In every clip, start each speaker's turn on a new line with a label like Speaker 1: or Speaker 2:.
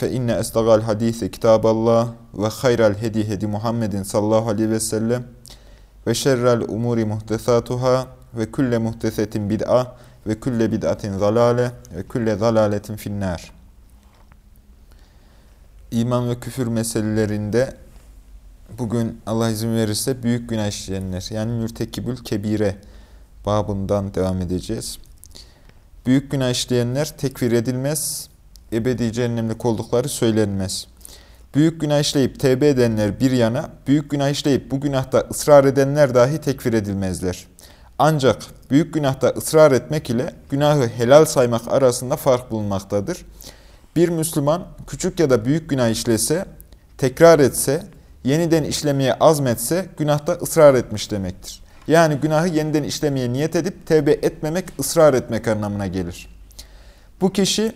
Speaker 1: inne estagal hadisi kitaballah ve hayral hedi hedi Muhammedin sallallahu aleyhi ve sellem ve şerrel umuri muhtesatuhâ ve külle muhtesetin bid'a ve külle bid'atin zalale ve külle zalaletin finnâr. İman ve küfür meselelerinde bugün Allah izin verirse büyük günah işleyenler yani mürtekibül kebire babından devam edeceğiz. Büyük günah işleyenler tekfir edilmez, ebedi cehennemlik oldukları söylenmez. Büyük günah işleyip tevbe edenler bir yana, büyük günah işleyip bu günahta ısrar edenler dahi tekfir edilmezler. Ancak büyük günahta ısrar etmek ile günahı helal saymak arasında fark bulunmaktadır. Bir Müslüman küçük ya da büyük günah işlese, tekrar etse, yeniden işlemeye azmetse günahta ısrar etmiş demektir. Yani günahı yeniden işlemeye niyet edip tevbe etmemek, ısrar etmek anlamına gelir. Bu kişi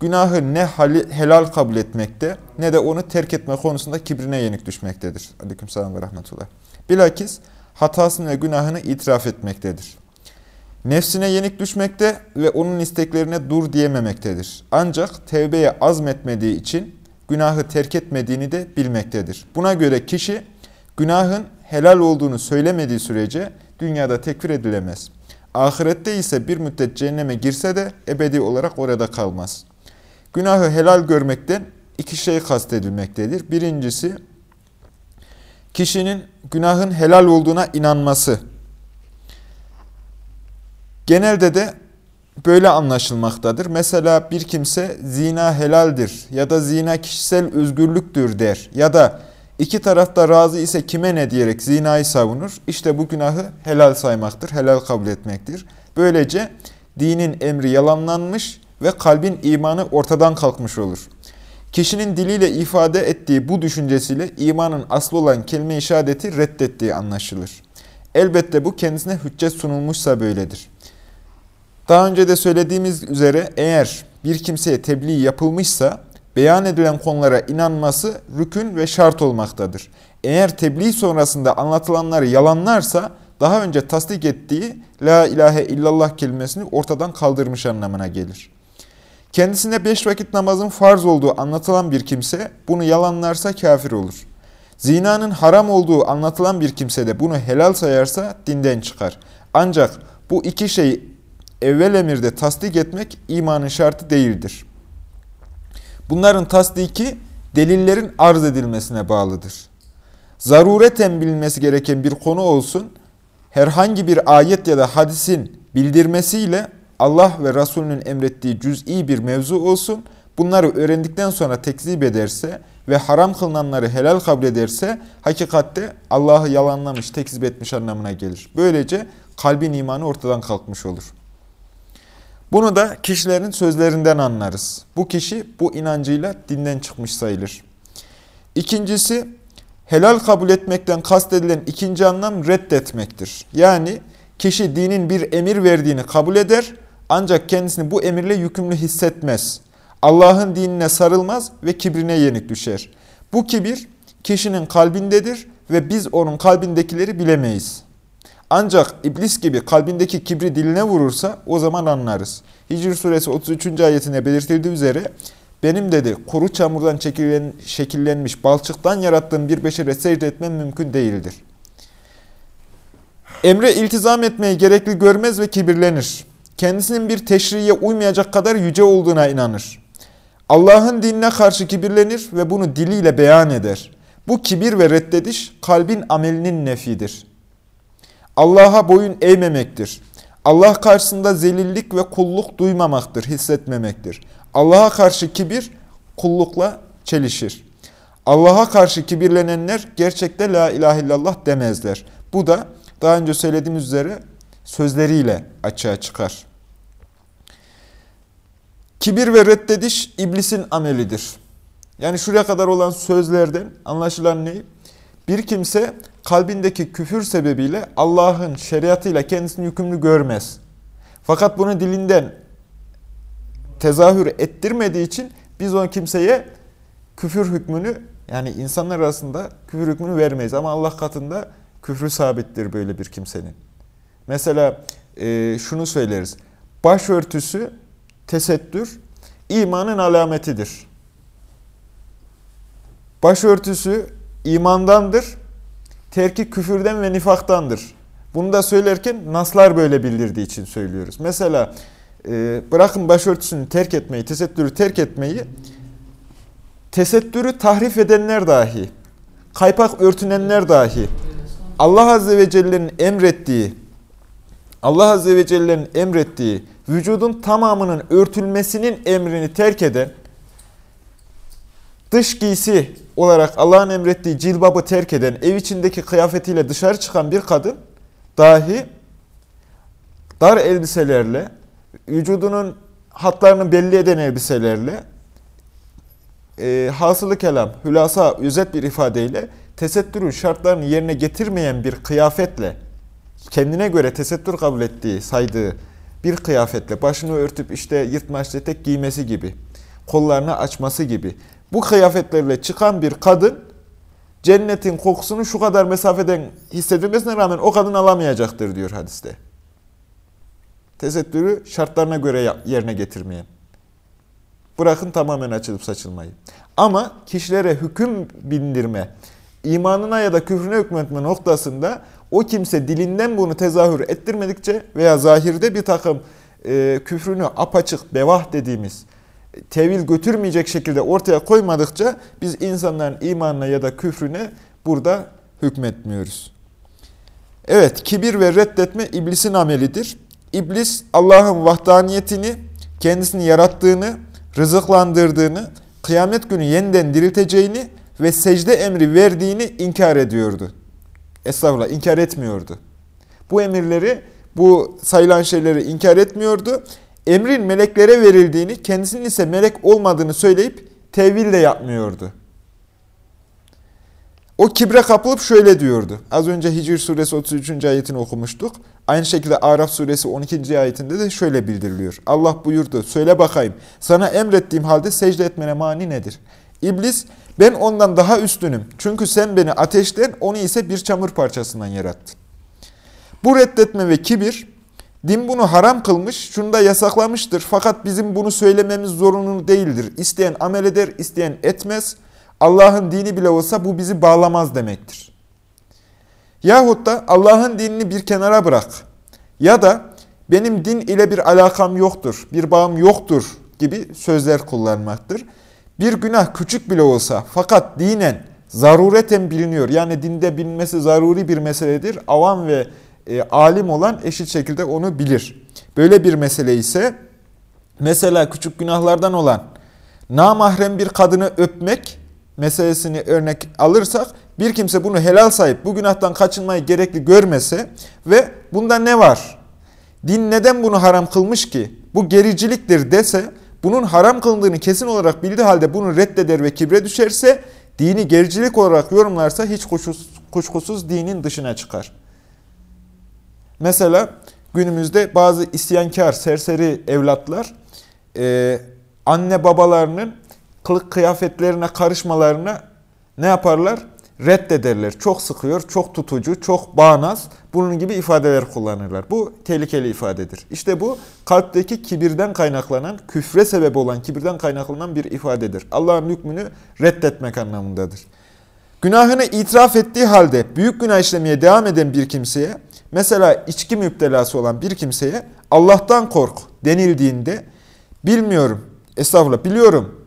Speaker 1: günahı ne helal kabul etmekte ne de onu terk etme konusunda kibrine yenik düşmektedir. Aleykümselam ve rahmetullah. Bilakis hatasını ve günahını itiraf etmektedir. Nefsine yenik düşmekte ve onun isteklerine dur diyememektedir. Ancak tevbeye azmetmediği için günahı terk etmediğini de bilmektedir. Buna göre kişi günahın helal olduğunu söylemediği sürece dünyada tekfir edilemez. Ahirette ise bir müddet cehenneme girse de ebedi olarak orada kalmaz. Günahı helal görmekten iki şey kastedilmektedir. Birincisi, kişinin günahın helal olduğuna inanması. Genelde de böyle anlaşılmaktadır. Mesela bir kimse zina helaldir ya da zina kişisel özgürlüktür der ya da iki tarafta razı ise kime ne diyerek zinayı savunur. İşte bu günahı helal saymaktır, helal kabul etmektir. Böylece dinin emri yalanlanmış ve kalbin imanı ortadan kalkmış olur. Kişinin diliyle ifade ettiği bu düşüncesiyle imanın aslı olan kelime-i şehadeti reddettiği anlaşılır. Elbette bu kendisine hüccet sunulmuşsa böyledir. Daha önce de söylediğimiz üzere eğer bir kimseye tebliğ yapılmışsa beyan edilen konulara inanması rükün ve şart olmaktadır. Eğer tebliğ sonrasında anlatılanları yalanlarsa daha önce tasdik ettiği La ilahe illallah kelimesini ortadan kaldırmış anlamına gelir. Kendisine beş vakit namazın farz olduğu anlatılan bir kimse bunu yalanlarsa kafir olur. Zinanın haram olduğu anlatılan bir kimse de bunu helal sayarsa dinden çıkar. Ancak bu iki şeyi evvel emirde tasdik etmek imanın şartı değildir. Bunların tasdiki delillerin arz edilmesine bağlıdır. Zarureten bilinmesi gereken bir konu olsun, herhangi bir ayet ya da hadisin bildirmesiyle Allah ve Resulünün emrettiği cüz'i bir mevzu olsun, bunları öğrendikten sonra tekzip ederse ve haram kılınanları helal kabul ederse, hakikatte Allah'ı yalanlamış, tekzip etmiş anlamına gelir. Böylece kalbin imanı ortadan kalkmış olur. Bunu da kişilerin sözlerinden anlarız. Bu kişi bu inancıyla dinden çıkmış sayılır. İkincisi, helal kabul etmekten kastedilen ikinci anlam reddetmektir. Yani kişi dinin bir emir verdiğini kabul eder ancak kendisini bu emirle yükümlü hissetmez. Allah'ın dinine sarılmaz ve kibrine yenik düşer. Bu kibir kişinin kalbindedir ve biz onun kalbindekileri bilemeyiz. Ancak iblis gibi kalbindeki kibri diline vurursa o zaman anlarız. Hicr suresi 33. ayetine belirtildiği üzere benim dedi kuru çamurdan çekilen, şekillenmiş balçıktan yarattığım bir beşere secde etmem mümkün değildir. Emre iltizam etmeyi gerekli görmez ve kibirlenir kendisinin bir teşriye uymayacak kadar yüce olduğuna inanır. Allah'ın dinine karşı kibirlenir ve bunu diliyle beyan eder. Bu kibir ve reddediş kalbin amelinin nefidir. Allah'a boyun eğmemektir. Allah karşısında zelillik ve kulluk duymamaktır, hissetmemektir. Allah'a karşı kibir kullukla çelişir. Allah'a karşı kibirlenenler gerçekte la ilahe illallah demezler. Bu da daha önce söylediğimiz üzere sözleriyle açığa çıkar. Kibir ve reddediş iblisin amelidir. Yani şuraya kadar olan sözlerden anlaşılan ne? Bir kimse kalbindeki küfür sebebiyle Allah'ın şeriatıyla kendisini yükümlü görmez. Fakat bunu dilinden tezahür ettirmediği için biz o kimseye küfür hükmünü yani insanlar arasında küfür hükmünü vermeyiz. Ama Allah katında küfrü sabittir böyle bir kimsenin. Mesela e, şunu söyleriz. Başörtüsü, tesettür imanın alametidir. Başörtüsü imandandır. Terki küfürden ve nifaktandır. Bunu da söylerken naslar böyle bildirdiği için söylüyoruz. Mesela e, bırakın başörtüsünü terk etmeyi, tesettürü terk etmeyi, tesettürü tahrif edenler dahi, kaypak örtünenler dahi, Allah Azze ve Celle'nin emrettiği, Allah Azze ve Celle'nin emrettiği vücudun tamamının örtülmesinin emrini terk eden, dış giysi olarak Allah'ın emrettiği cilbabı terk eden, ev içindeki kıyafetiyle dışarı çıkan bir kadın dahi dar elbiselerle, vücudunun hatlarını belli eden elbiselerle, e, hasılı kelam, hülasa, özet bir ifadeyle tesettürün şartlarını yerine getirmeyen bir kıyafetle, kendine göre tesettür kabul ettiği, saydığı bir kıyafetle başını örtüp işte yırtmaç tek giymesi gibi, kollarını açması gibi bu kıyafetlerle çıkan bir kadın cennetin kokusunu şu kadar mesafeden hissedilmesine rağmen o kadın alamayacaktır diyor hadiste. Tesettürü şartlarına göre yerine getirmeyen. Bırakın tamamen açılıp saçılmayı. Ama kişilere hüküm bindirme, imanına ya da küfrüne hükmetme noktasında o kimse dilinden bunu tezahür ettirmedikçe veya zahirde bir takım e, küfrünü apaçık, bevah dediğimiz tevil götürmeyecek şekilde ortaya koymadıkça biz insanların imanına ya da küfrüne burada hükmetmiyoruz. Evet, kibir ve reddetme iblisin amelidir. İblis Allah'ın vahdaniyetini, kendisini yarattığını, rızıklandırdığını, kıyamet günü yeniden dirilteceğini ve secde emri verdiğini inkar ediyordu. Estağfurullah, inkar etmiyordu. Bu emirleri, bu sayılan şeyleri inkar etmiyordu emrin meleklere verildiğini, kendisinin ise melek olmadığını söyleyip tevil de yapmıyordu. O kibre kapılıp şöyle diyordu. Az önce Hicr suresi 33. ayetini okumuştuk. Aynı şekilde Araf suresi 12. ayetinde de şöyle bildiriliyor. Allah buyurdu, söyle bakayım sana emrettiğim halde secde etmene mani nedir? İblis, ben ondan daha üstünüm. Çünkü sen beni ateşten, onu ise bir çamur parçasından yarattın. Bu reddetme ve kibir, Din bunu haram kılmış, şunu da yasaklamıştır. Fakat bizim bunu söylememiz zorunlu değildir. İsteyen amel eder, isteyen etmez. Allah'ın dini bile olsa bu bizi bağlamaz demektir. Yahut da Allah'ın dinini bir kenara bırak. Ya da benim din ile bir alakam yoktur, bir bağım yoktur gibi sözler kullanmaktır. Bir günah küçük bile olsa fakat dinen zarureten biliniyor. Yani dinde bilinmesi zaruri bir meseledir. Avam ve e, alim olan eşit şekilde onu bilir. Böyle bir mesele ise mesela küçük günahlardan olan namahrem bir kadını öpmek meselesini örnek alırsak bir kimse bunu helal sayıp bu günahtan kaçınmayı gerekli görmese ve bunda ne var? Din neden bunu haram kılmış ki? Bu gericiliktir dese bunun haram kılındığını kesin olarak bildiği halde bunu reddeder ve kibre düşerse dini gericilik olarak yorumlarsa hiç kuşkusuz, kuşkusuz dinin dışına çıkar. Mesela günümüzde bazı isyankar, serseri evlatlar e, anne babalarının kılık kıyafetlerine karışmalarına ne yaparlar? Reddederler. Çok sıkıyor, çok tutucu, çok bağnaz. Bunun gibi ifadeler kullanırlar. Bu tehlikeli ifadedir. İşte bu kalpteki kibirden kaynaklanan, küfre sebep olan kibirden kaynaklanan bir ifadedir. Allah'ın hükmünü reddetmek anlamındadır. Günahını itiraf ettiği halde büyük günah işlemeye devam eden bir kimseye Mesela içki müptelası olan bir kimseye Allah'tan kork denildiğinde bilmiyorum, estağfurullah biliyorum.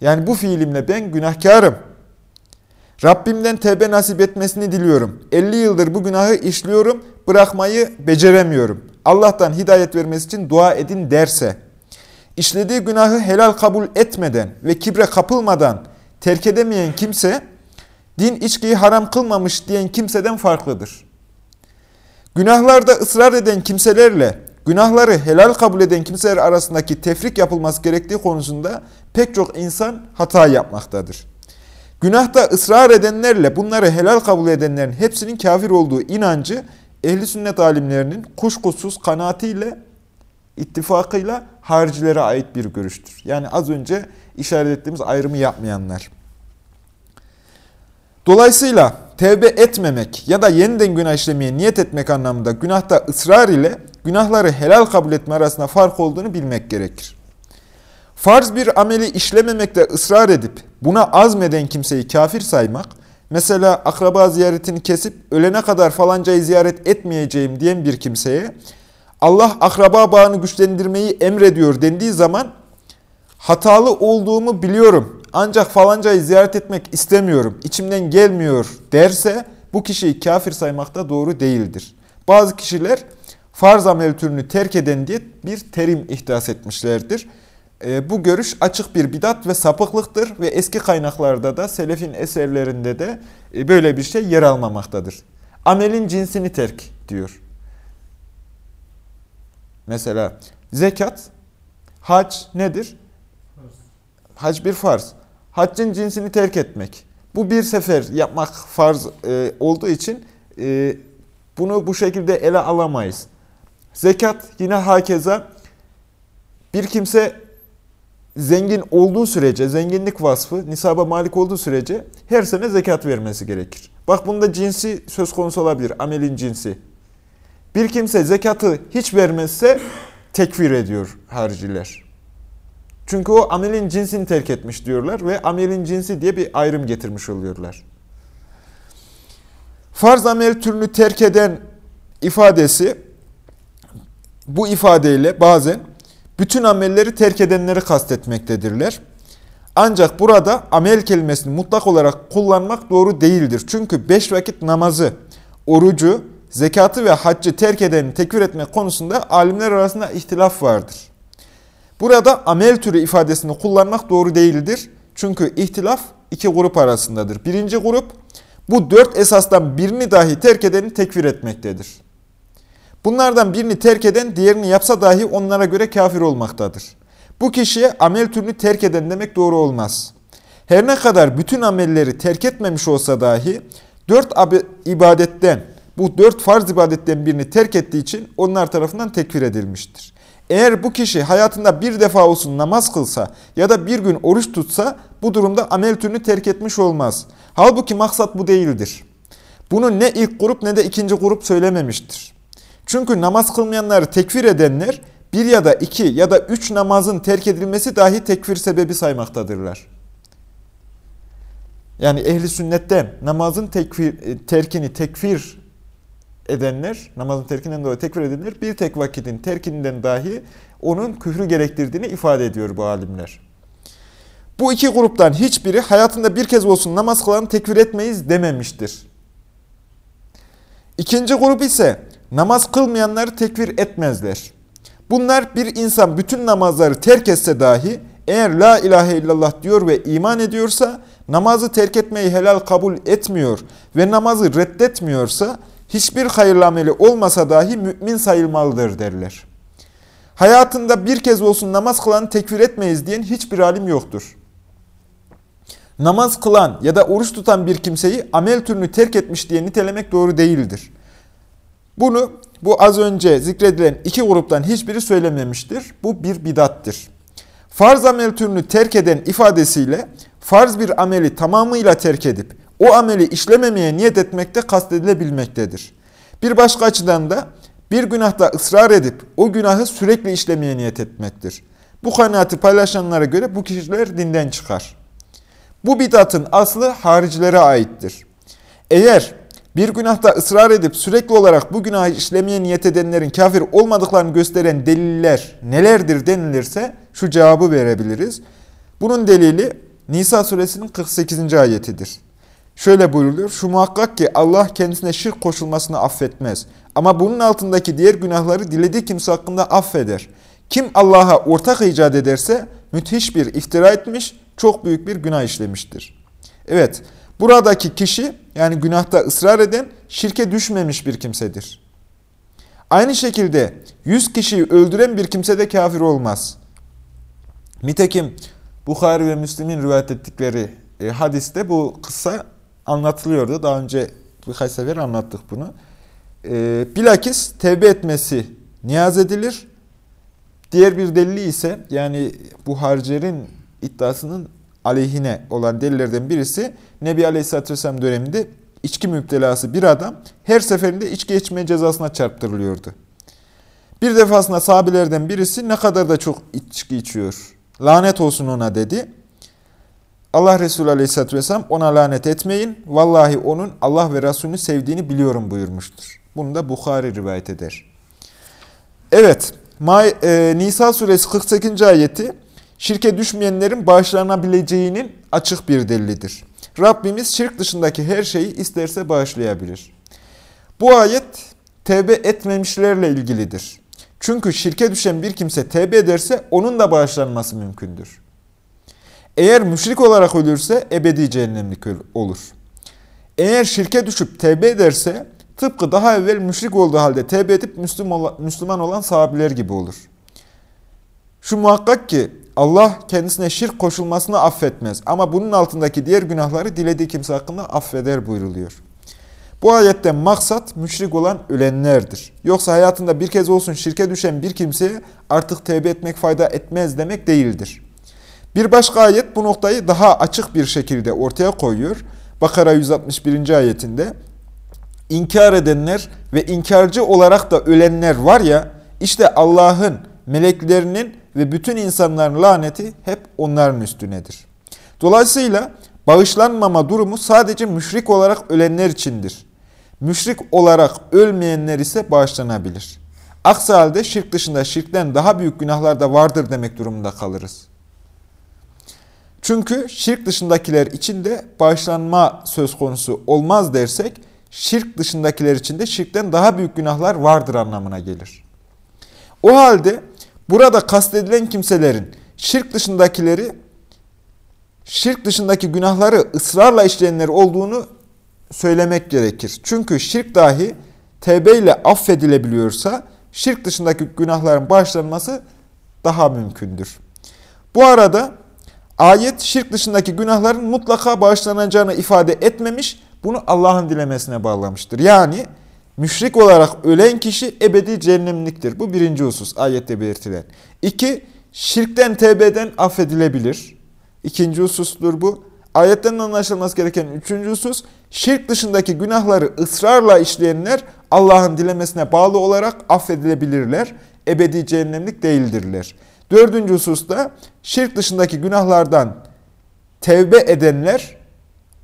Speaker 1: Yani bu fiilimle ben günahkarım. Rabbimden tevbe nasip etmesini diliyorum. 50 yıldır bu günahı işliyorum, bırakmayı beceremiyorum. Allah'tan hidayet vermesi için dua edin derse, işlediği günahı helal kabul etmeden ve kibre kapılmadan terk edemeyen kimse, din içkiyi haram kılmamış diyen kimseden farklıdır. Günahlarda ısrar eden kimselerle günahları helal kabul eden kimseler arasındaki tefrik yapılması gerektiği konusunda pek çok insan hata yapmaktadır. Günahta ısrar edenlerle bunları helal kabul edenlerin hepsinin kafir olduğu inancı ehli sünnet alimlerinin kuşkusuz kanaatiyle, ittifakıyla haricilere ait bir görüştür. Yani az önce işaret ettiğimiz ayrımı yapmayanlar. Dolayısıyla tevbe etmemek ya da yeniden günah işlemeye niyet etmek anlamında günahta ısrar ile günahları helal kabul etme arasında fark olduğunu bilmek gerekir. Farz bir ameli işlememekte ısrar edip buna azmeden kimseyi kafir saymak, mesela akraba ziyaretini kesip ölene kadar falancayı ziyaret etmeyeceğim diyen bir kimseye Allah akraba bağını güçlendirmeyi emrediyor dendiği zaman hatalı olduğumu biliyorum ancak falancayı ziyaret etmek istemiyorum, içimden gelmiyor derse bu kişiyi kafir saymak da doğru değildir. Bazı kişiler farz amel türünü terk eden diye bir terim ihdas etmişlerdir. E, bu görüş açık bir bidat ve sapıklıktır ve eski kaynaklarda da selefin eserlerinde de e, böyle bir şey yer almamaktadır. Amelin cinsini terk diyor. Mesela zekat, hac nedir? Hac bir farz. Haccın cinsini terk etmek. Bu bir sefer yapmak farz e, olduğu için e, bunu bu şekilde ele alamayız. Zekat yine hakeza bir kimse zengin olduğu sürece, zenginlik vasfı nisaba malik olduğu sürece her sene zekat vermesi gerekir. Bak bunda cinsi söz konusu olabilir, amelin cinsi. Bir kimse zekatı hiç vermezse tekfir ediyor hariciler. Çünkü o amelin cinsini terk etmiş diyorlar ve amelin cinsi diye bir ayrım getirmiş oluyorlar. Farz amel türünü terk eden ifadesi bu ifadeyle bazen bütün amelleri terk edenleri kastetmektedirler. Ancak burada amel kelimesini mutlak olarak kullanmak doğru değildir. Çünkü beş vakit namazı, orucu, zekatı ve haccı terk edeni tekfir etmek konusunda alimler arasında ihtilaf vardır. Burada amel türü ifadesini kullanmak doğru değildir. Çünkü ihtilaf iki grup arasındadır. Birinci grup bu dört esasdan birini dahi terk edeni tekfir etmektedir. Bunlardan birini terk eden diğerini yapsa dahi onlara göre kafir olmaktadır. Bu kişiye amel türünü terk eden demek doğru olmaz. Her ne kadar bütün amelleri terk etmemiş olsa dahi dört ibadetten, bu dört farz ibadetten birini terk ettiği için onlar tarafından tekfir edilmiştir. Eğer bu kişi hayatında bir defa olsun namaz kılsa ya da bir gün oruç tutsa bu durumda amel türünü terk etmiş olmaz. Halbuki maksat bu değildir. Bunu ne ilk grup ne de ikinci grup söylememiştir. Çünkü namaz kılmayanları tekfir edenler bir ya da iki ya da üç namazın terk edilmesi dahi tekfir sebebi saymaktadırlar. Yani ehli sünnetten namazın tekfir, e, terkini tekfir edenler, namazın terkinden dolayı tekfir edenler bir tek vakitin terkinden dahi onun küfrü gerektirdiğini ifade ediyor bu alimler. Bu iki gruptan hiçbiri hayatında bir kez olsun namaz kılanı tekfir etmeyiz dememiştir. İkinci grup ise namaz kılmayanları tekfir etmezler. Bunlar bir insan bütün namazları terk etse dahi eğer la ilahe illallah diyor ve iman ediyorsa namazı terk etmeyi helal kabul etmiyor ve namazı reddetmiyorsa hiçbir hayırlı ameli olmasa dahi mümin sayılmalıdır derler. Hayatında bir kez olsun namaz kılanı tekfir etmeyiz diyen hiçbir alim yoktur. Namaz kılan ya da oruç tutan bir kimseyi amel türünü terk etmiş diye nitelemek doğru değildir. Bunu bu az önce zikredilen iki gruptan hiçbiri söylememiştir. Bu bir bidattir. Farz amel türünü terk eden ifadesiyle farz bir ameli tamamıyla terk edip o ameli işlememeye niyet etmekte kastedilebilmektedir. Bir başka açıdan da bir günahta ısrar edip o günahı sürekli işlemeye niyet etmektir. Bu kanaati paylaşanlara göre bu kişiler dinden çıkar. Bu bidatın aslı haricilere aittir. Eğer bir günahta ısrar edip sürekli olarak bu günahı işlemeye niyet edenlerin kafir olmadıklarını gösteren deliller nelerdir denilirse şu cevabı verebiliriz. Bunun delili Nisa suresinin 48. ayetidir. Şöyle buyruluyor, şu muhakkak ki Allah kendisine şirk koşulmasını affetmez. Ama bunun altındaki diğer günahları dilediği kimse hakkında affeder. Kim Allah'a ortak icat ederse müthiş bir iftira etmiş, çok büyük bir günah işlemiştir. Evet, buradaki kişi yani günahta ısrar eden şirke düşmemiş bir kimsedir. Aynı şekilde yüz kişiyi öldüren bir kimse de kafir olmaz. Nitekim Bukhari ve Müslim'in rivayet ettikleri e, hadiste bu kısa anlatılıyordu. Daha önce birkaç sefer anlattık bunu. E, bilakis tevbe etmesi niyaz edilir. Diğer bir delili ise yani bu harcerin iddiasının aleyhine olan delillerden birisi Nebi Aleyhisselatü Vesselam döneminde içki müptelası bir adam her seferinde içki içme cezasına çarptırılıyordu. Bir defasında sahabelerden birisi ne kadar da çok içki içiyor. Lanet olsun ona dedi. Allah Resulü Aleyhisselatü Vesselam ona lanet etmeyin. Vallahi onun Allah ve Resulünü sevdiğini biliyorum buyurmuştur. Bunu da Bukhari rivayet eder. Evet, e, Nisa suresi 48. ayeti şirke düşmeyenlerin bağışlanabileceğinin açık bir delilidir. Rabbimiz şirk dışındaki her şeyi isterse bağışlayabilir. Bu ayet tevbe etmemişlerle ilgilidir. Çünkü şirke düşen bir kimse tevbe ederse onun da bağışlanması mümkündür. Eğer müşrik olarak ölürse ebedi cehennemlik olur. Eğer şirke düşüp tevbe ederse tıpkı daha evvel müşrik olduğu halde tevbe edip Müslüman olan sahabiler gibi olur. Şu muhakkak ki Allah kendisine şirk koşulmasını affetmez ama bunun altındaki diğer günahları dilediği kimse hakkında affeder buyruluyor. Bu ayetten maksat müşrik olan ölenlerdir. Yoksa hayatında bir kez olsun şirke düşen bir kimseye artık tevbe etmek fayda etmez demek değildir. Bir başka ayet bu noktayı daha açık bir şekilde ortaya koyuyor. Bakara 161. ayetinde inkar edenler ve inkarcı olarak da ölenler var ya işte Allah'ın, meleklerinin ve bütün insanların laneti hep onların üstünedir. Dolayısıyla bağışlanmama durumu sadece müşrik olarak ölenler içindir. Müşrik olarak ölmeyenler ise bağışlanabilir. Aksi halde şirk dışında şirkten daha büyük günahlar da vardır demek durumunda kalırız. Çünkü şirk dışındakiler için de bağışlanma söz konusu olmaz dersek, şirk dışındakiler için de şirkten daha büyük günahlar vardır anlamına gelir. O halde burada kastedilen kimselerin şirk dışındakileri, şirk dışındaki günahları ısrarla işleyenler olduğunu söylemek gerekir. Çünkü şirk dahi tevbe ile affedilebiliyorsa, şirk dışındaki günahların bağışlanması daha mümkündür. Bu arada Ayet şirk dışındaki günahların mutlaka bağışlanacağını ifade etmemiş, bunu Allah'ın dilemesine bağlamıştır. Yani müşrik olarak ölen kişi ebedi cehennemliktir. Bu birinci husus ayette belirtilen. İki, şirkten tevbeden affedilebilir. İkinci husustur bu. Ayetten anlaşılması gereken üçüncü husus, şirk dışındaki günahları ısrarla işleyenler Allah'ın dilemesine bağlı olarak affedilebilirler. Ebedi cehennemlik değildirler. Dördüncü hususta şirk dışındaki günahlardan tevbe edenler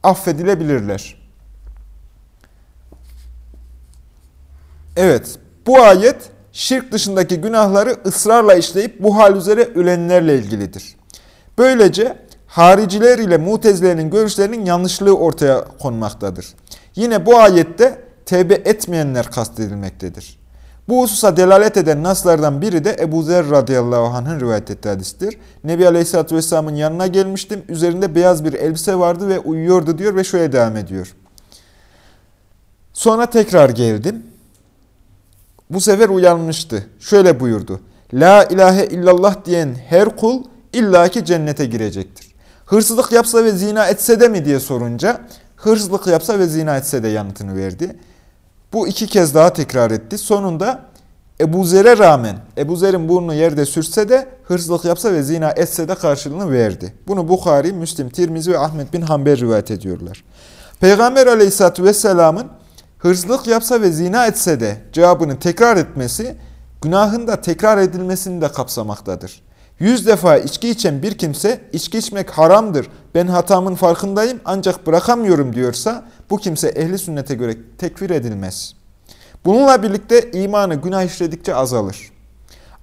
Speaker 1: affedilebilirler. Evet, bu ayet şirk dışındaki günahları ısrarla işleyip bu hal üzere ölenlerle ilgilidir. Böylece hariciler ile mutezilerin görüşlerinin yanlışlığı ortaya konmaktadır. Yine bu ayette tevbe etmeyenler kastedilmektedir. Bu hususa delalet eden naslardan biri de Ebu Zer radıyallahu anh'ın rivayet ettiği hadistir. Nebi Aleyhisselatü Vesselam'ın yanına gelmiştim. Üzerinde beyaz bir elbise vardı ve uyuyordu diyor ve şöyle devam ediyor. Sonra tekrar geldim. Bu sefer uyanmıştı. Şöyle buyurdu. La ilahe illallah diyen her kul illaki cennete girecektir. Hırsızlık yapsa ve zina etse de mi diye sorunca hırsızlık yapsa ve zina etse de yanıtını verdi. Bu iki kez daha tekrar etti. Sonunda Ebu Zer'e rağmen Ebu Zer'in burnunu yerde sürse de hırsızlık yapsa ve zina etse de karşılığını verdi. Bunu Bukhari, Müslim, Tirmizi ve Ahmet bin Hanbel rivayet ediyorlar. Peygamber aleyhissalatü vesselamın hırsızlık yapsa ve zina etse de cevabını tekrar etmesi günahın da tekrar edilmesini de kapsamaktadır. Yüz defa içki içen bir kimse içki içmek haramdır, ben hatamın farkındayım ancak bırakamıyorum diyorsa bu kimse ehli sünnete göre tekfir edilmez. Bununla birlikte imanı günah işledikçe azalır.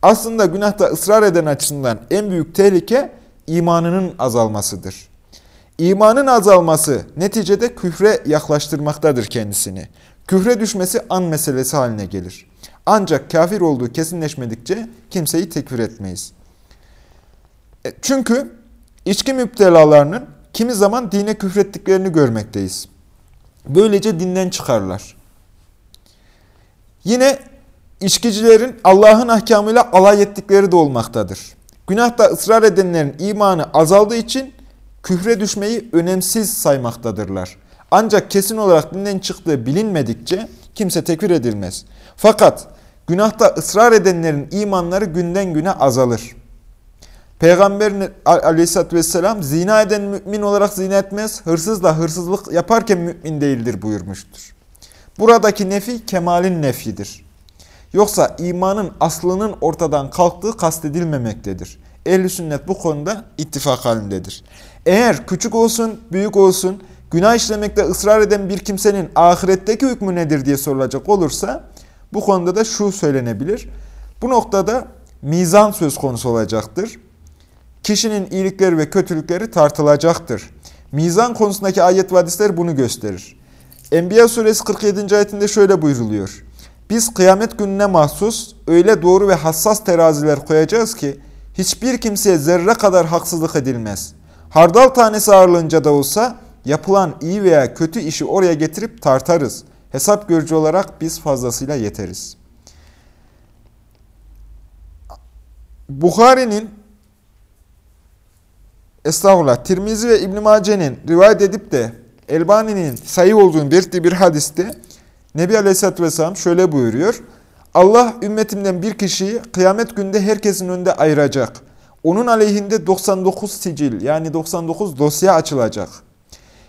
Speaker 1: Aslında günahta ısrar eden açısından en büyük tehlike imanının azalmasıdır. İmanın azalması neticede küfre yaklaştırmaktadır kendisini. Küfre düşmesi an meselesi haline gelir. Ancak kafir olduğu kesinleşmedikçe kimseyi tekfir etmeyiz. E, çünkü içki müptelalarının kimi zaman dine küfrettiklerini görmekteyiz. Böylece dinden çıkarlar. Yine içkicilerin Allah'ın ahkamıyla alay ettikleri de olmaktadır. Günahta ısrar edenlerin imanı azaldığı için küfre düşmeyi önemsiz saymaktadırlar. Ancak kesin olarak dinden çıktığı bilinmedikçe kimse tekfir edilmez. Fakat günahta ısrar edenlerin imanları günden güne azalır. Peygamber aleyhissalatü vesselam zina eden mümin olarak zina etmez, hırsız da hırsızlık yaparken mümin değildir buyurmuştur. Buradaki nefi kemalin nefidir. Yoksa imanın aslının ortadan kalktığı kastedilmemektedir. Ehl-i sünnet bu konuda ittifak halindedir. Eğer küçük olsun, büyük olsun, günah işlemekte ısrar eden bir kimsenin ahiretteki hükmü nedir diye sorulacak olursa, bu konuda da şu söylenebilir. Bu noktada mizan söz konusu olacaktır. Kişinin iyilikleri ve kötülükleri tartılacaktır. Mizan konusundaki ayet ve hadisler bunu gösterir. Enbiya suresi 47. ayetinde şöyle buyruluyor. Biz kıyamet gününe mahsus öyle doğru ve hassas teraziler koyacağız ki hiçbir kimseye zerre kadar haksızlık edilmez. Hardal tanesi ağırlığınca da olsa yapılan iyi veya kötü işi oraya getirip tartarız. Hesap görücü olarak biz fazlasıyla yeteriz. Bukhari'nin Estağfurullah, Tirmizi ve İbn-i Mace'nin rivayet edip de Elbani'nin sayı olduğunu belirttiği bir hadiste Nebi Aleyhisselatü Vesselam şöyle buyuruyor. Allah ümmetimden bir kişiyi kıyamet günde herkesin önünde ayıracak. Onun aleyhinde 99 sicil yani 99 dosya açılacak.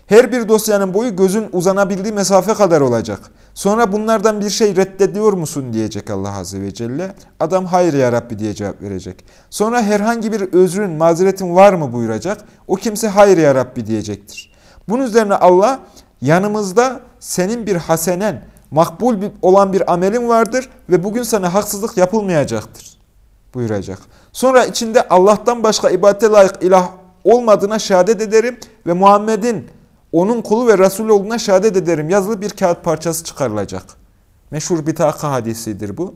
Speaker 1: Her bir dosyanın boyu gözün uzanabildiği mesafe kadar olacak. Sonra bunlardan bir şey reddediyor musun diyecek Allah Azze ve Celle. Adam hayır ya Rabbi diye cevap verecek. Sonra herhangi bir özrün, mazeretin var mı buyuracak. O kimse hayır ya Rabbi diyecektir. Bunun üzerine Allah yanımızda senin bir hasenen, makbul olan bir amelin vardır ve bugün sana haksızlık yapılmayacaktır buyuracak. Sonra içinde Allah'tan başka ibadete layık ilah olmadığına şehadet ederim ve Muhammed'in onun kulu ve Resul olduğuna şehadet ederim yazılı bir kağıt parçası çıkarılacak. Meşhur bitaka hadisidir bu.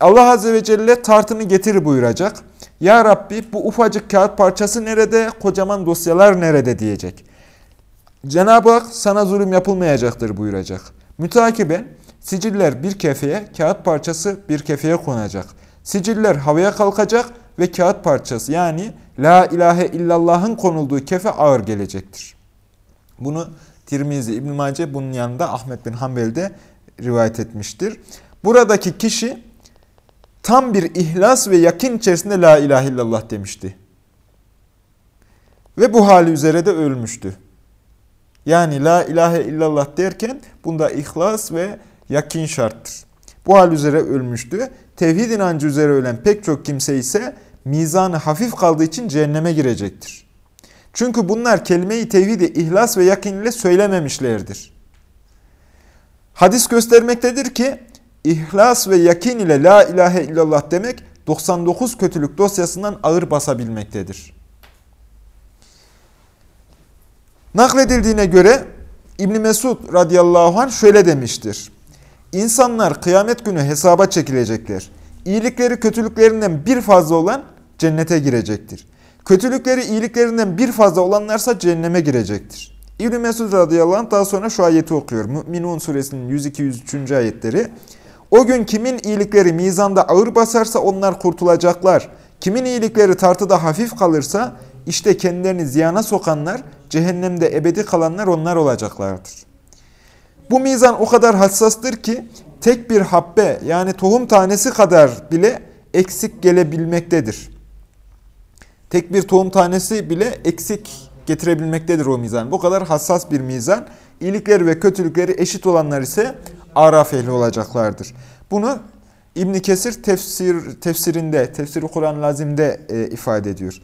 Speaker 1: Allah Azze ve Celle tartını getir buyuracak. Ya Rabbi bu ufacık kağıt parçası nerede, kocaman dosyalar nerede diyecek. Cenab-ı Hak sana zulüm yapılmayacaktır buyuracak. Mütakiben siciller bir kefeye, kağıt parçası bir kefeye konacak. Siciller havaya kalkacak ve kağıt parçası yani La ilahe illallah'ın konulduğu kefe ağır gelecektir. Bunu Tirmizi, İbn-i Mace bunun yanında Ahmet bin Hanbel de rivayet etmiştir. Buradaki kişi tam bir ihlas ve yakin içerisinde La ilahe illallah demişti. Ve bu hali üzere de ölmüştü. Yani La ilahe illallah derken bunda ihlas ve yakin şarttır. Bu hal üzere ölmüştü. Tevhid inancı üzere ölen pek çok kimse ise mizanı hafif kaldığı için cehenneme girecektir. Çünkü bunlar kelime-i tevhidi ihlas ve yakin ile söylememişlerdir. Hadis göstermektedir ki ihlas ve yakin ile la ilahe illallah demek 99 kötülük dosyasından ağır basabilmektedir. Nakledildiğine göre İbn Mesud radıyallahu anh şöyle demiştir. İnsanlar kıyamet günü hesaba çekilecekler. İyilikleri kötülüklerinden bir fazla olan cennete girecektir. Kötülükleri iyiliklerinden bir fazla olanlarsa cehenneme girecektir. İbn-i Mesud radıyallahu anh daha sonra şu ayeti okuyor. Mü'minun suresinin 102-103. ayetleri. O gün kimin iyilikleri mizanda ağır basarsa onlar kurtulacaklar. Kimin iyilikleri tartıda hafif kalırsa işte kendilerini ziyana sokanlar, cehennemde ebedi kalanlar onlar olacaklardır. Bu mizan o kadar hassastır ki tek bir habbe yani tohum tanesi kadar bile eksik gelebilmektedir. Tek bir tohum tanesi bile eksik getirebilmektedir o mizan. Bu kadar hassas bir mizan. İyilikleri ve kötülükleri eşit olanlar ise araf ehli olacaklardır. Bunu İbn Kesir tefsir tefsirinde, tefsiri Kur'an lazimde e, ifade ediyor.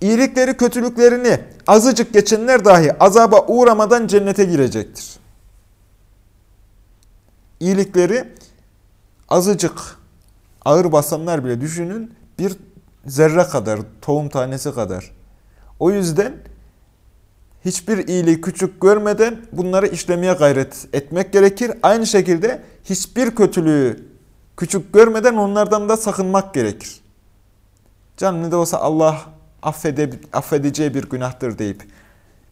Speaker 1: İyilikleri, kötülüklerini azıcık geçenler dahi azaba uğramadan cennete girecektir. İyilikleri azıcık ağır basanlar bile düşünün bir zerre kadar, tohum tanesi kadar. O yüzden hiçbir iyiliği küçük görmeden bunları işlemeye gayret etmek gerekir. Aynı şekilde hiçbir kötülüğü küçük görmeden onlardan da sakınmak gerekir. Canım ne de olsa Allah affede, affedeceği bir günahtır deyip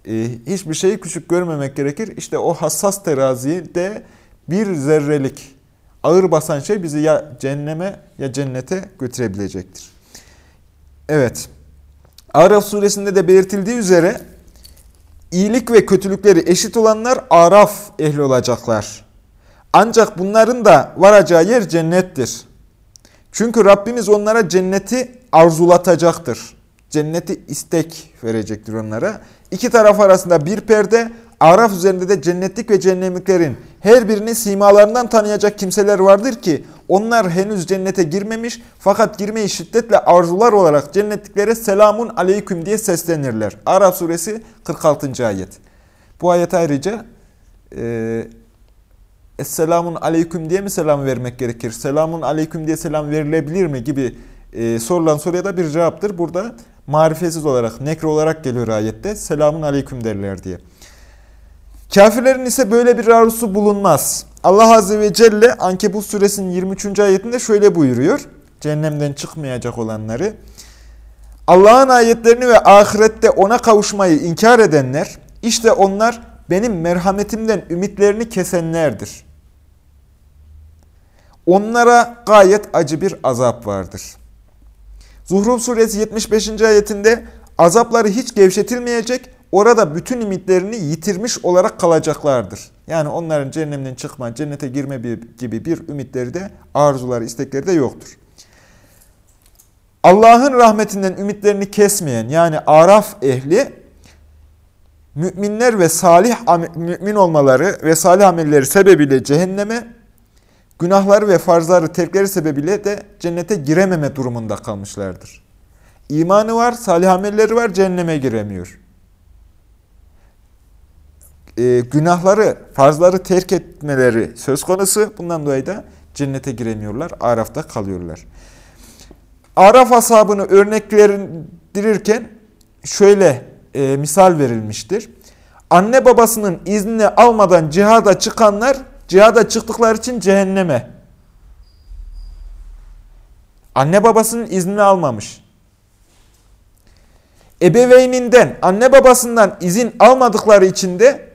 Speaker 1: e, hiçbir şeyi küçük görmemek gerekir. İşte o hassas teraziyi de bir zerrelik ağır basan şey bizi ya cehenneme ya cennete götürebilecektir. Evet. Araf suresinde de belirtildiği üzere iyilik ve kötülükleri eşit olanlar Araf ehli olacaklar. Ancak bunların da varacağı yer cennettir. Çünkü Rabbimiz onlara cenneti arzulatacaktır. Cenneti istek verecektir onlara. İki taraf arasında bir perde, Araf üzerinde de cennetlik ve cehennemliklerin her birini simalarından tanıyacak kimseler vardır ki onlar henüz cennete girmemiş fakat girmeyi şiddetle arzular olarak cennetliklere selamun aleyküm diye seslenirler. Araf suresi 46. ayet. Bu ayet ayrıca e, Esselamun aleyküm diye mi selam vermek gerekir? Selamun aleyküm diye selam verilebilir mi gibi e, sorulan soruya da bir cevaptır. Burada marifesiz olarak, nekre olarak geliyor ayette. Selamun aleyküm derler diye. Kafirlerin ise böyle bir arzusu bulunmaz. Allah Azze ve Celle Ankebut suresinin 23. ayetinde şöyle buyuruyor. Cehennemden çıkmayacak olanları. Allah'ın ayetlerini ve ahirette ona kavuşmayı inkar edenler, işte onlar benim merhametimden ümitlerini kesenlerdir. Onlara gayet acı bir azap vardır. Zuhruf suresi 75. ayetinde azapları hiç gevşetilmeyecek, orada bütün ümitlerini yitirmiş olarak kalacaklardır. Yani onların cehennemden çıkma, cennete girme gibi bir ümitleri de, arzuları, istekleri de yoktur. Allah'ın rahmetinden ümitlerini kesmeyen yani Araf ehli müminler ve salih mümin olmaları ve salih amelleri sebebiyle cehenneme, günahları ve farzları terkleri sebebiyle de cennete girememe durumunda kalmışlardır. İmanı var, salih amelleri var, cehenneme giremiyor. Ee, günahları, farzları terk etmeleri söz konusu. Bundan dolayı da cennete giremiyorlar, Araf'ta kalıyorlar. Araf ashabını örneklendirirken şöyle e, misal verilmiştir. Anne babasının iznini almadan cihada çıkanlar cihada çıktıkları için cehenneme. Anne babasının iznini almamış. Ebeveyninden, anne babasından izin almadıkları için de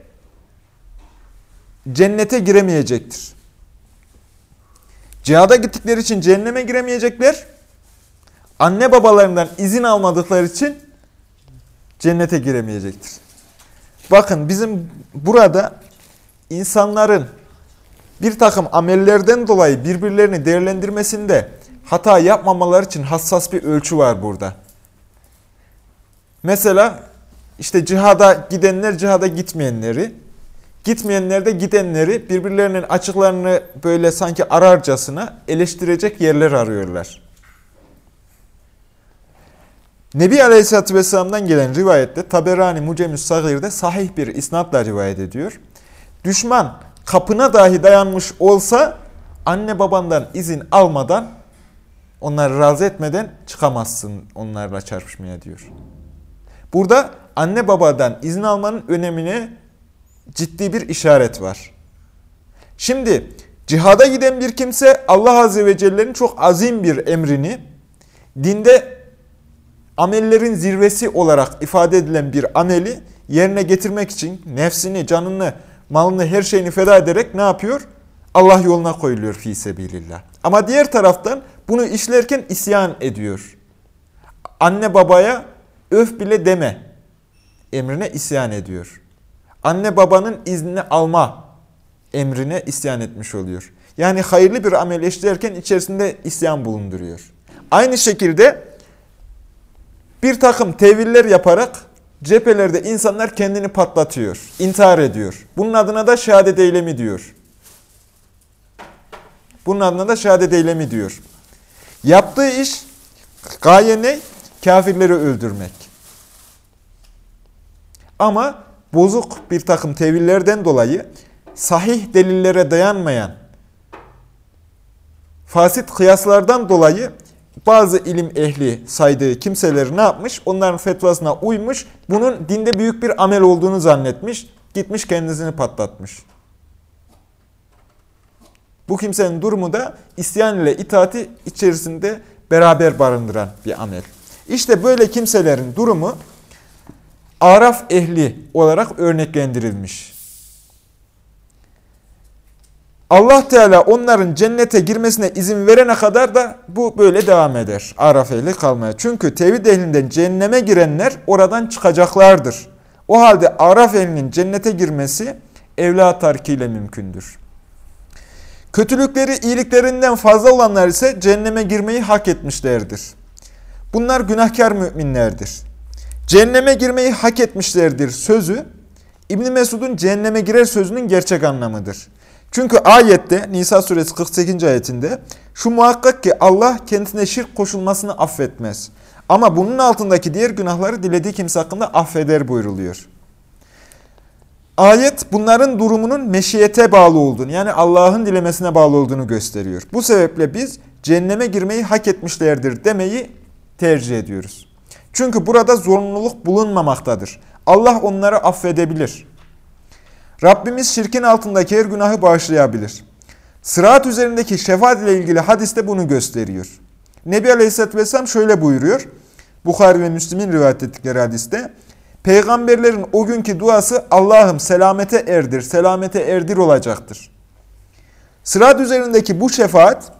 Speaker 1: cennete giremeyecektir. Cihada gittikleri için cehenneme giremeyecekler. Anne babalarından izin almadıkları için cennete giremeyecektir. Bakın bizim burada insanların bir takım amellerden dolayı birbirlerini değerlendirmesinde hata yapmamaları için hassas bir ölçü var burada. Mesela işte cihada gidenler cihada gitmeyenleri, gitmeyenler de gidenleri birbirlerinin açıklarını böyle sanki ararcasına eleştirecek yerler arıyorlar. Nebi Aleyhisselatü Vesselam'dan gelen rivayette Taberani Mucemüs Sagir'de sahih bir isnatla rivayet ediyor. Düşman kapına dahi dayanmış olsa anne babandan izin almadan onları razı etmeden çıkamazsın onlarla çarpışmaya diyor. Burada anne babadan izin almanın önemine ciddi bir işaret var. Şimdi cihada giden bir kimse Allah Azze ve Celle'nin çok azim bir emrini dinde amellerin zirvesi olarak ifade edilen bir ameli yerine getirmek için nefsini, canını, malını, her şeyini feda ederek ne yapıyor? Allah yoluna koyuluyor fi sebilillah. Ama diğer taraftan bunu işlerken isyan ediyor. Anne babaya öf bile deme emrine isyan ediyor. Anne babanın iznini alma emrine isyan etmiş oluyor. Yani hayırlı bir amel işlerken içerisinde isyan bulunduruyor. Aynı şekilde bir takım teviller yaparak cephelerde insanlar kendini patlatıyor, intihar ediyor. Bunun adına da şehadet eylemi diyor. Bunun adına da şehadet eylemi diyor. Yaptığı iş gaye ne? Kafirleri öldürmek. Ama bozuk bir takım tevillerden dolayı sahih delillere dayanmayan fasit kıyaslardan dolayı bazı ilim ehli saydığı kimseleri ne yapmış? Onların fetvasına uymuş. Bunun dinde büyük bir amel olduğunu zannetmiş. Gitmiş kendisini patlatmış. Bu kimsenin durumu da isyan ile itaati içerisinde beraber barındıran bir amel. İşte böyle kimselerin durumu Araf ehli olarak örneklendirilmiş. Allah Teala onların cennete girmesine izin verene kadar da bu böyle devam eder. Araf ehli kalmaya. Çünkü tevhid ehlinden cehenneme girenler oradan çıkacaklardır. O halde Araf ehlinin cennete girmesi evlat tarkiyle mümkündür. Kötülükleri iyiliklerinden fazla olanlar ise cehenneme girmeyi hak etmişlerdir. Bunlar günahkar müminlerdir. Cehenneme girmeyi hak etmişlerdir sözü İbn Mesud'un cehenneme girer sözünün gerçek anlamıdır. Çünkü ayette Nisa suresi 48. ayetinde şu muhakkak ki Allah kendisine şirk koşulmasını affetmez. Ama bunun altındaki diğer günahları dilediği kimse hakkında affeder buyruluyor. Ayet bunların durumunun meşiyete bağlı olduğunu yani Allah'ın dilemesine bağlı olduğunu gösteriyor. Bu sebeple biz cehenneme girmeyi hak etmişlerdir demeyi tercih ediyoruz. Çünkü burada zorunluluk bulunmamaktadır. Allah onları affedebilir. Rabbimiz şirkin altındaki her günahı bağışlayabilir. Sırat üzerindeki şefaat ile ilgili hadiste bunu gösteriyor. Nebi Aleyhisselatü Vesselam şöyle buyuruyor. Bukhari ve Müslim'in rivayet ettikleri hadiste. Peygamberlerin o günkü duası Allah'ım selamete erdir, selamete erdir olacaktır. Sırat üzerindeki bu şefaat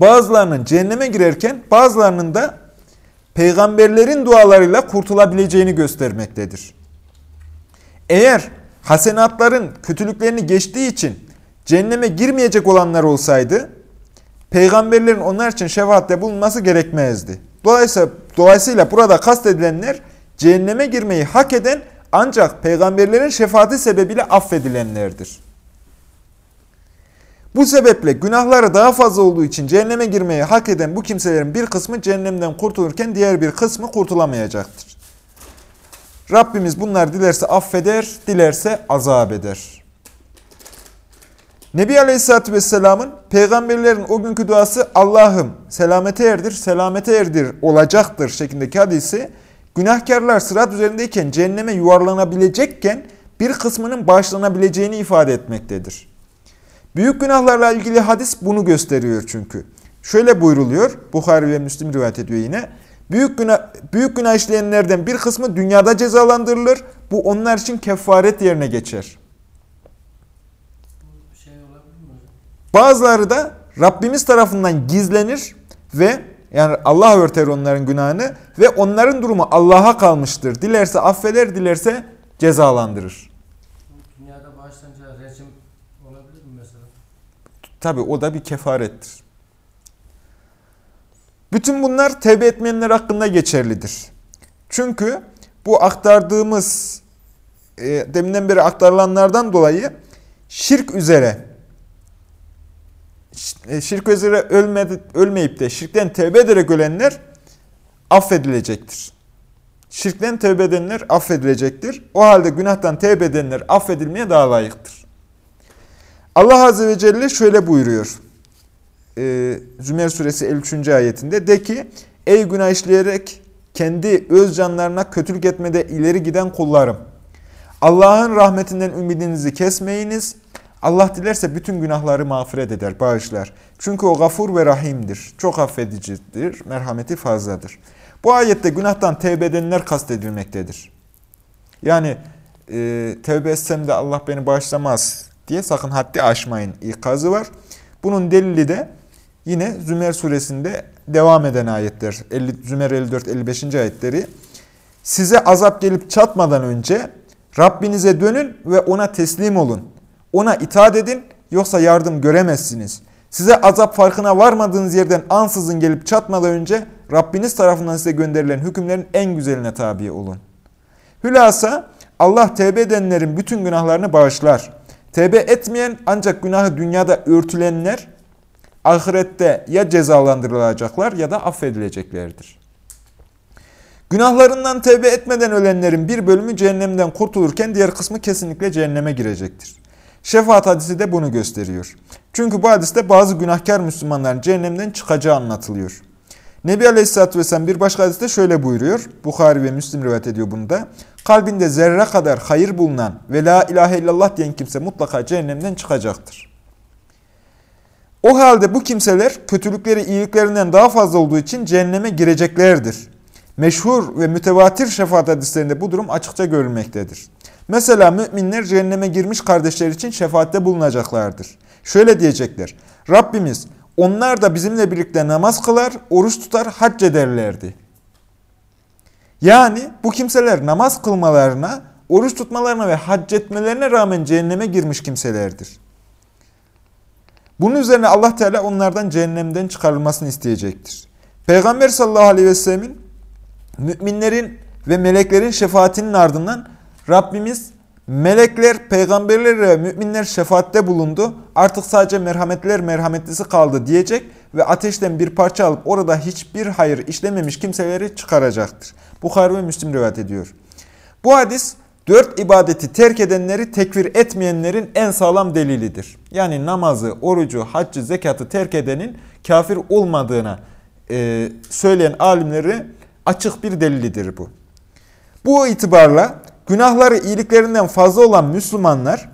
Speaker 1: bazılarının cehenneme girerken bazılarının da peygamberlerin dualarıyla kurtulabileceğini göstermektedir. Eğer hasenatların kötülüklerini geçtiği için cehenneme girmeyecek olanlar olsaydı, peygamberlerin onlar için şefaatte bulunması gerekmezdi. Dolayısıyla, dolayısıyla burada kastedilenler cehenneme girmeyi hak eden ancak peygamberlerin şefaati sebebiyle affedilenlerdir. Bu sebeple günahları daha fazla olduğu için cehenneme girmeyi hak eden bu kimselerin bir kısmı cehennemden kurtulurken diğer bir kısmı kurtulamayacaktır. Rabbimiz bunlar dilerse affeder, dilerse azap eder. Nebi Aleyhisselatü Vesselam'ın peygamberlerin o günkü duası Allah'ım selamete erdir, selamete erdir olacaktır şeklindeki hadisi günahkarlar sırat üzerindeyken cehenneme yuvarlanabilecekken bir kısmının bağışlanabileceğini ifade etmektedir. Büyük günahlarla ilgili hadis bunu gösteriyor çünkü. Şöyle buyruluyor, Bukhari ve Müslim rivayet ediyor yine. Büyük günah, büyük günah işleyenlerden bir kısmı dünyada cezalandırılır. Bu onlar için kefaret yerine geçer. Bazıları da Rabbimiz tarafından gizlenir ve yani Allah örter onların günahını ve onların durumu Allah'a kalmıştır. Dilerse affeder, dilerse cezalandırır.
Speaker 2: Dünyada bağışlanınca rejim olabilir mi mesela?
Speaker 1: Tabi o da bir kefarettir. Bütün bunlar tevbe etmeyenler hakkında geçerlidir. Çünkü bu aktardığımız, e, deminden beri aktarılanlardan dolayı şirk üzere, e, şirk üzere ölmedi, ölmeyip de şirkten tevbe ederek ölenler affedilecektir. Şirkten tevbe edenler affedilecektir. O halde günahtan tevbe edenler affedilmeye daha layıktır. Allah Azze ve Celle şöyle buyuruyor e, Zümer suresi 53. ayetinde de ki ey günah işleyerek kendi öz canlarına kötülük etmede ileri giden kullarım. Allah'ın rahmetinden ümidinizi kesmeyiniz. Allah dilerse bütün günahları mağfiret eder, bağışlar. Çünkü o gafur ve rahimdir. Çok affedicidir, merhameti fazladır. Bu ayette günahtan tevbe edenler kastedilmektedir. Yani e, tevbe etsem de Allah beni bağışlamaz diye sakın haddi aşmayın ikazı var. Bunun delili de Yine Zümer suresinde devam eden ayetler, 50, Zümer 54-55. ayetleri. Size azap gelip çatmadan önce Rabbinize dönün ve ona teslim olun. Ona itaat edin yoksa yardım göremezsiniz. Size azap farkına varmadığınız yerden ansızın gelip çatmadan önce Rabbiniz tarafından size gönderilen hükümlerin en güzeline tabi olun. Hülasa Allah tevbe edenlerin bütün günahlarını bağışlar. Tevbe etmeyen ancak günahı dünyada örtülenler ahirette ya cezalandırılacaklar ya da affedileceklerdir. Günahlarından tevbe etmeden ölenlerin bir bölümü cehennemden kurtulurken diğer kısmı kesinlikle cehenneme girecektir. Şefaat hadisi de bunu gösteriyor. Çünkü bu hadiste bazı günahkar Müslümanların cehennemden çıkacağı anlatılıyor. Nebi Aleyhisselatü Vesselam bir başka hadiste şöyle buyuruyor. Bukhari ve Müslim rivayet ediyor bunu da. Kalbinde zerre kadar hayır bulunan ve la ilahe illallah diyen kimse mutlaka cehennemden çıkacaktır. O halde bu kimseler kötülükleri iyiliklerinden daha fazla olduğu için cehenneme gireceklerdir. Meşhur ve mütevatir şefaat hadislerinde bu durum açıkça görülmektedir. Mesela müminler cehenneme girmiş kardeşler için şefaatte bulunacaklardır. Şöyle diyecekler. Rabbimiz onlar da bizimle birlikte namaz kılar, oruç tutar, hac ederlerdi. Yani bu kimseler namaz kılmalarına, oruç tutmalarına ve hac etmelerine rağmen cehenneme girmiş kimselerdir. Bunun üzerine Allah Teala onlardan cehennemden çıkarılmasını isteyecektir. Peygamber sallallahu aleyhi ve sellemin müminlerin ve meleklerin şefaatinin ardından Rabbimiz melekler, peygamberler ve müminler şefaatte bulundu. Artık sadece merhametler merhametlisi kaldı diyecek ve ateşten bir parça alıp orada hiçbir hayır işlememiş kimseleri çıkaracaktır. Bukhari ve Müslim rivayet ediyor. Bu hadis dört ibadeti terk edenleri tekfir etmeyenlerin en sağlam delilidir. Yani namazı, orucu, haccı, zekatı terk edenin kafir olmadığına e, söyleyen alimleri açık bir delilidir bu. Bu itibarla günahları iyiliklerinden fazla olan Müslümanlar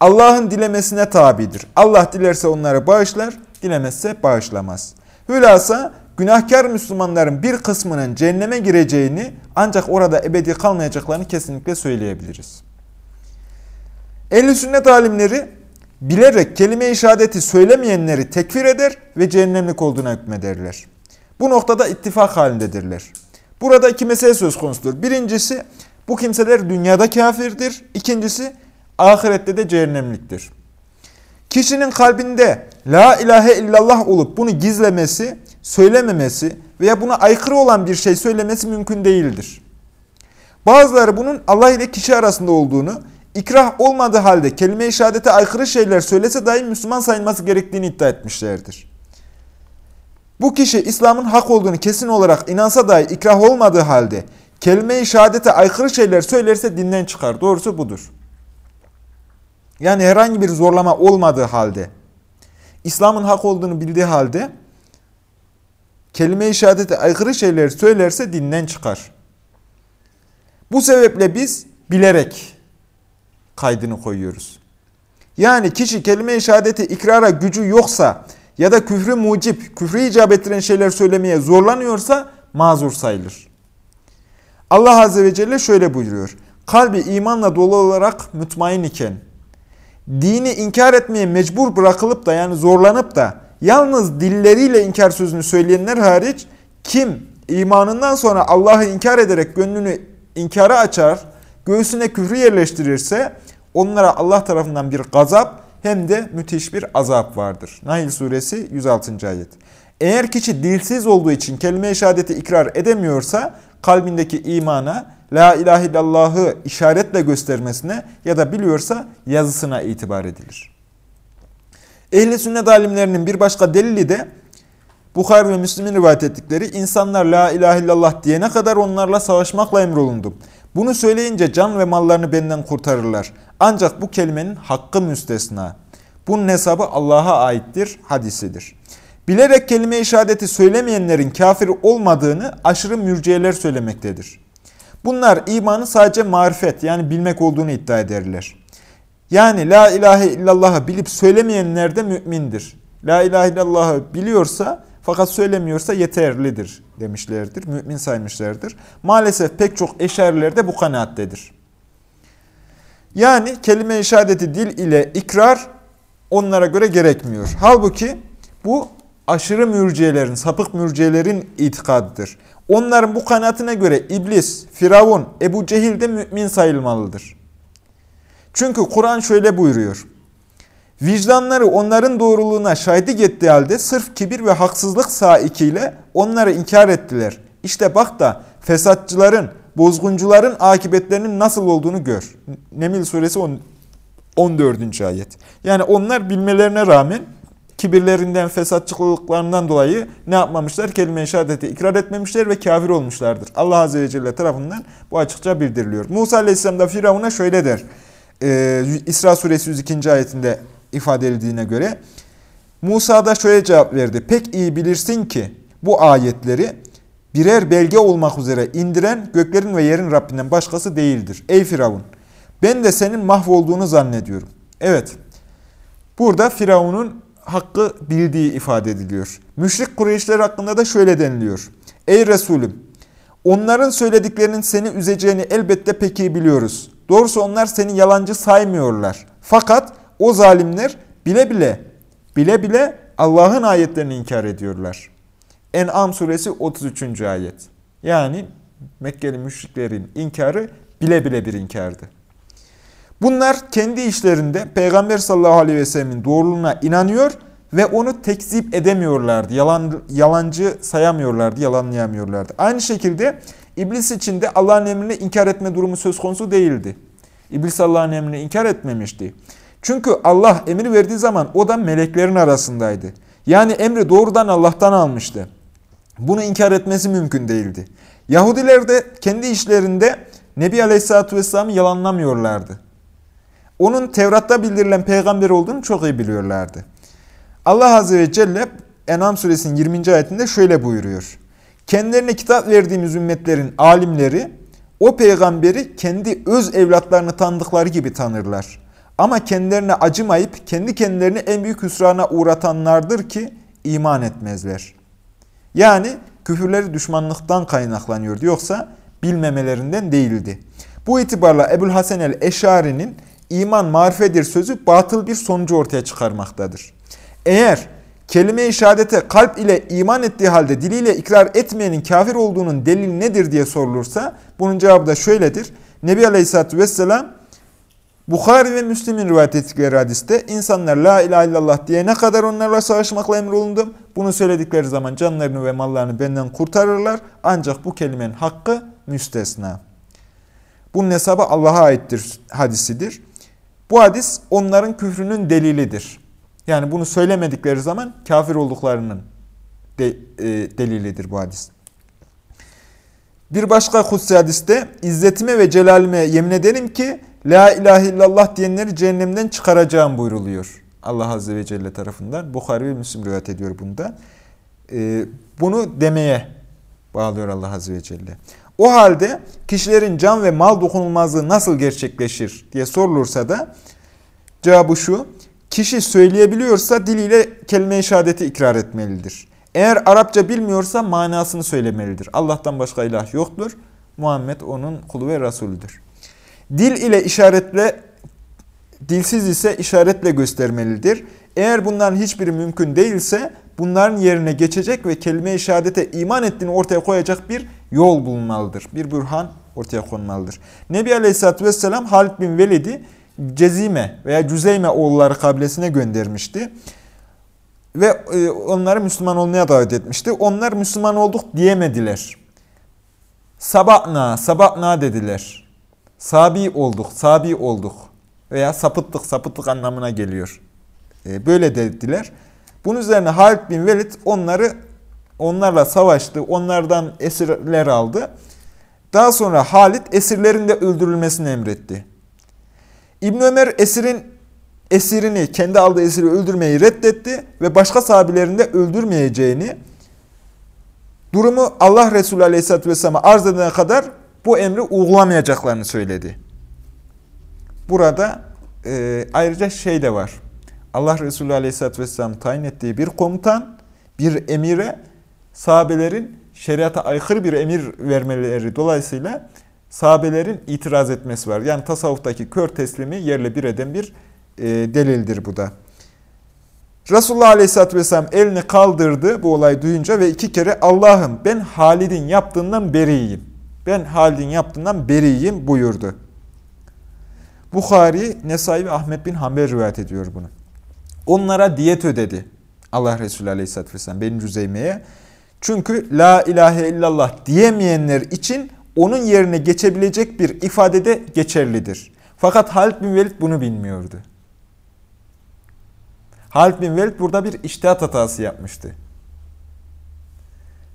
Speaker 1: Allah'ın dilemesine tabidir. Allah dilerse onları bağışlar, dilemezse bağışlamaz. Hülasa günahkar Müslümanların bir kısmının cehenneme gireceğini ancak orada ebedi kalmayacaklarını kesinlikle söyleyebiliriz. Ehl-i sünnet alimleri bilerek kelime-i şehadeti söylemeyenleri tekfir eder ve cehennemlik olduğuna hükmederler. Bu noktada ittifak halindedirler. Burada iki mesele söz konusudur. Birincisi bu kimseler dünyada kafirdir. İkincisi ahirette de cehennemliktir. Kişinin kalbinde la ilahe illallah olup bunu gizlemesi, söylememesi veya buna aykırı olan bir şey söylemesi mümkün değildir. Bazıları bunun Allah ile kişi arasında olduğunu, ikrah olmadığı halde kelime-i şehadete aykırı şeyler söylese dahi Müslüman sayılması gerektiğini iddia etmişlerdir. Bu kişi İslam'ın hak olduğunu kesin olarak inansa dahi ikrah olmadığı halde kelime-i şehadete aykırı şeyler söylerse dinden çıkar. Doğrusu budur. Yani herhangi bir zorlama olmadığı halde, İslam'ın hak olduğunu bildiği halde kelime-i şehadete aykırı şeyler söylerse dinden çıkar. Bu sebeple biz bilerek kaydını koyuyoruz. Yani kişi kelime-i şehadeti ikrara gücü yoksa ya da küfrü mucip, küfrü icap ettiren şeyler söylemeye zorlanıyorsa mazur sayılır. Allah Azze ve Celle şöyle buyuruyor. Kalbi imanla dolu olarak mütmain iken, dini inkar etmeye mecbur bırakılıp da yani zorlanıp da yalnız dilleriyle inkar sözünü söyleyenler hariç kim imanından sonra Allah'ı inkar ederek gönlünü inkara açar, göğsüne küfrü yerleştirirse onlara Allah tarafından bir gazap hem de müthiş bir azap vardır. Nail suresi 106. ayet. Eğer kişi dilsiz olduğu için kelime-i şehadeti ikrar edemiyorsa kalbindeki imana la ilahe illallahı işaretle göstermesine ya da biliyorsa yazısına itibar edilir. Ehli sünnet alimlerinin bir başka delili de Bukhari ve Müslim'in rivayet ettikleri insanlar la ilahe illallah diyene kadar onlarla savaşmakla emrolundum. Bunu söyleyince can ve mallarını benden kurtarırlar. Ancak bu kelimenin hakkı müstesna. Bunun hesabı Allah'a aittir hadisidir. Bilerek kelime-i şehadeti söylemeyenlerin kafir olmadığını aşırı mürciyeler söylemektedir. Bunlar imanı sadece marifet yani bilmek olduğunu iddia ederler. Yani la ilahe illallah'ı bilip söylemeyenler de mümindir. La ilahe illallah'ı biliyorsa fakat söylemiyorsa yeterlidir demişlerdir. Mümin saymışlardır. Maalesef pek çok eşariler de bu kanaattedir. Yani kelime-i şehadeti dil ile ikrar onlara göre gerekmiyor. Halbuki bu aşırı mürciyelerin, sapık mürciyelerin itikadıdır. Onların bu kanaatine göre İblis, Firavun, Ebu Cehil de mümin sayılmalıdır. Çünkü Kur'an şöyle buyuruyor. Vicdanları onların doğruluğuna şahitlik ettiği halde sırf kibir ve haksızlık saikiyle onları inkar ettiler. İşte bak da fesatçıların, bozguncuların akıbetlerinin nasıl olduğunu gör. Nemil suresi 14. ayet. Yani onlar bilmelerine rağmen kibirlerinden, fesatçılıklarından dolayı ne yapmamışlar? Kelime-i şehadeti ikrar etmemişler ve kafir olmuşlardır. Allah Azze ve Celle tarafından bu açıkça bildiriliyor. Musa Aleyhisselam da Firavun'a şöyle der. Ee, İsra suresi 102. ayetinde ifade edildiğine göre. Musa da şöyle cevap verdi. Pek iyi bilirsin ki bu ayetleri birer belge olmak üzere indiren göklerin ve yerin Rabbinden başkası değildir. Ey Firavun! Ben de senin mahvolduğunu zannediyorum. Evet, burada Firavun'un hakkı bildiği ifade ediliyor. Müşrik Kureyşler hakkında da şöyle deniliyor. Ey Resulüm! Onların söylediklerinin seni üzeceğini elbette pek iyi biliyoruz. Doğrusu onlar seni yalancı saymıyorlar. Fakat o zalimler bile bile, bile bile Allah'ın ayetlerini inkar ediyorlar. En'am suresi 33. ayet. Yani Mekkeli müşriklerin inkarı bile bile bir inkardı. Bunlar kendi işlerinde Peygamber sallallahu aleyhi ve sellemin doğruluğuna inanıyor ve onu tekzip edemiyorlardı. Yalan, yalancı sayamıyorlardı, yalanlayamıyorlardı. Aynı şekilde iblis için de Allah'ın emrini inkar etme durumu söz konusu değildi. İblis Allah'ın emrini inkar etmemişti. Çünkü Allah emir verdiği zaman o da meleklerin arasındaydı. Yani emri doğrudan Allah'tan almıştı. Bunu inkar etmesi mümkün değildi. Yahudiler de kendi işlerinde Nebi Aleyhisselatü Vesselam'ı yalanlamıyorlardı. Onun Tevrat'ta bildirilen peygamber olduğunu çok iyi biliyorlardı. Allah Azze ve Celle En'am suresinin 20. ayetinde şöyle buyuruyor. Kendilerine kitap verdiğimiz ümmetlerin alimleri o peygamberi kendi öz evlatlarını tanıdıkları gibi tanırlar. Ama kendilerine acımayıp kendi kendilerini en büyük hüsrana uğratanlardır ki iman etmezler. Yani küfürleri düşmanlıktan kaynaklanıyordu yoksa bilmemelerinden değildi. Bu itibarla Ebul Hasan el-Eşari'nin iman marifedir sözü batıl bir sonucu ortaya çıkarmaktadır. Eğer kelime-i şehadete kalp ile iman ettiği halde diliyle ikrar etmeyenin kafir olduğunun delili nedir diye sorulursa bunun cevabı da şöyledir. Nebi Aleyhisselatü Vesselam Bukhari ve Müslim'in rivayet ettikleri hadiste insanlar la ilahe illallah diye ne kadar onlarla savaşmakla emrolundum. Bunu söyledikleri zaman canlarını ve mallarını benden kurtarırlar. Ancak bu kelimenin hakkı müstesna. Bunun hesabı Allah'a aittir hadisidir. Bu hadis onların küfrünün delilidir. Yani bunu söylemedikleri zaman kafir olduklarının de, e, delilidir bu hadis. Bir başka kutsi hadiste izzetime ve celalime yemin ederim ki La ilahe illallah diyenleri cehennemden çıkaracağım buyruluyor. Allah Azze ve Celle tarafından. Bukhari ve Müslim rivayet ediyor bunda. Ee, bunu demeye bağlıyor Allah Azze ve Celle. O halde kişilerin can ve mal dokunulmazlığı nasıl gerçekleşir diye sorulursa da cevabı şu. Kişi söyleyebiliyorsa diliyle kelime-i şehadeti ikrar etmelidir. Eğer Arapça bilmiyorsa manasını söylemelidir. Allah'tan başka ilah yoktur. Muhammed onun kulu ve Resulüdür. Dil ile işaretle, dilsiz ise işaretle göstermelidir. Eğer bunların hiçbiri mümkün değilse bunların yerine geçecek ve kelime-i şehadete iman ettiğini ortaya koyacak bir yol bulunmalıdır. Bir bürhan ortaya konmalıdır. Nebi Aleyhisselatü Vesselam Halid bin Velid'i Cezime veya Cüzeyme oğulları kabilesine göndermişti. Ve e, onları Müslüman olmaya davet etmişti. Onlar Müslüman olduk diyemediler. Sabahna, sabahna dediler. Sabi olduk, sabi olduk veya sapıttık, sapıttık anlamına geliyor. E, böyle dediler. Bunun üzerine Halid bin Velid onları onlarla savaştı, onlardan esirler aldı. Daha sonra Halid esirlerin de öldürülmesini emretti. İbn Ömer esirin esirini, kendi aldığı esiri öldürmeyi reddetti ve başka sahabilerin de öldürmeyeceğini, durumu Allah Resulü Aleyhisselatü Vesselam'a arz edene kadar bu emri uygulamayacaklarını söyledi. Burada e, ayrıca şey de var. Allah Resulü Aleyhisselatü Vesselam tayin ettiği bir komutan, bir emire sahabelerin şeriata aykırı bir emir vermeleri dolayısıyla sahabelerin itiraz etmesi var. Yani tasavvuftaki kör teslimi yerle bir eden bir e, delildir bu da. Resulullah Aleyhisselatü Vesselam elini kaldırdı bu olay duyunca ve iki kere Allah'ım ben Halid'in yaptığından beriyim. Ben Halid'in yaptığından beriyim buyurdu. Bukhari, Nesai ve Ahmet bin Hanbel rivayet ediyor bunu. Onlara diyet ödedi. Allah Resulü Aleyhisselatü Vesselam benim Rüzeyme'ye. Çünkü la ilahe illallah diyemeyenler için onun yerine geçebilecek bir ifadede geçerlidir. Fakat Halid bin Velid bunu bilmiyordu. Halid bin Velid burada bir iştihat hatası yapmıştı.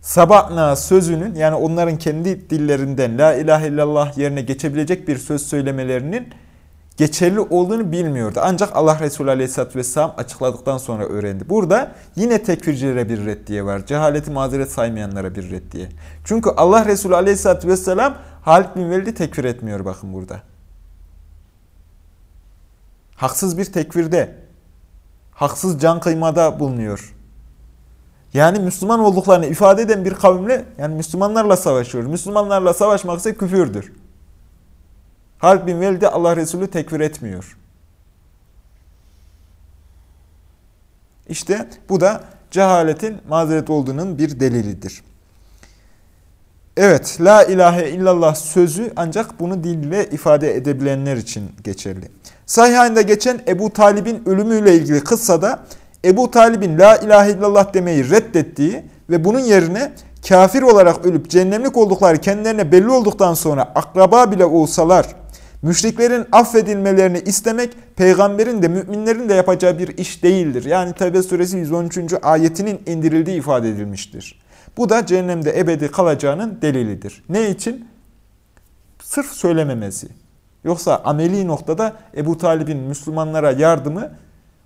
Speaker 1: Sabahna sözünün yani onların kendi dillerinden la ilahe illallah yerine geçebilecek bir söz söylemelerinin geçerli olduğunu bilmiyordu. Ancak Allah Resulü Aleyhisselatü Vesselam açıkladıktan sonra öğrendi. Burada yine tekfircilere bir reddiye var. Cehaleti mazeret saymayanlara bir reddiye. Çünkü Allah Resulü Aleyhisselatü Vesselam Halid bin Velid'i tekfir etmiyor bakın burada. Haksız bir tekvirde, haksız can kıymada bulunuyor. Yani Müslüman olduklarını ifade eden bir kavimle, yani Müslümanlarla savaşıyor. Müslümanlarla savaşmak ise küfürdür. Halk bin Velid'i Allah Resulü tekfir etmiyor. İşte bu da cehaletin mazeret olduğunun bir delilidir. Evet, la ilahe illallah sözü ancak bunu dille ifade edebilenler için geçerli. Sahihinde geçen Ebu Talib'in ölümüyle ilgili kıssada Ebu Talib'in la ilahe illallah demeyi reddettiği ve bunun yerine kafir olarak ölüp cehennemlik oldukları kendilerine belli olduktan sonra akraba bile olsalar müşriklerin affedilmelerini istemek peygamberin de müminlerin de yapacağı bir iş değildir. Yani Tevbe suresi 113. ayetinin indirildiği ifade edilmiştir. Bu da cehennemde ebedi kalacağının delilidir. Ne için? Sırf söylememesi. Yoksa ameli noktada Ebu Talib'in Müslümanlara yardımı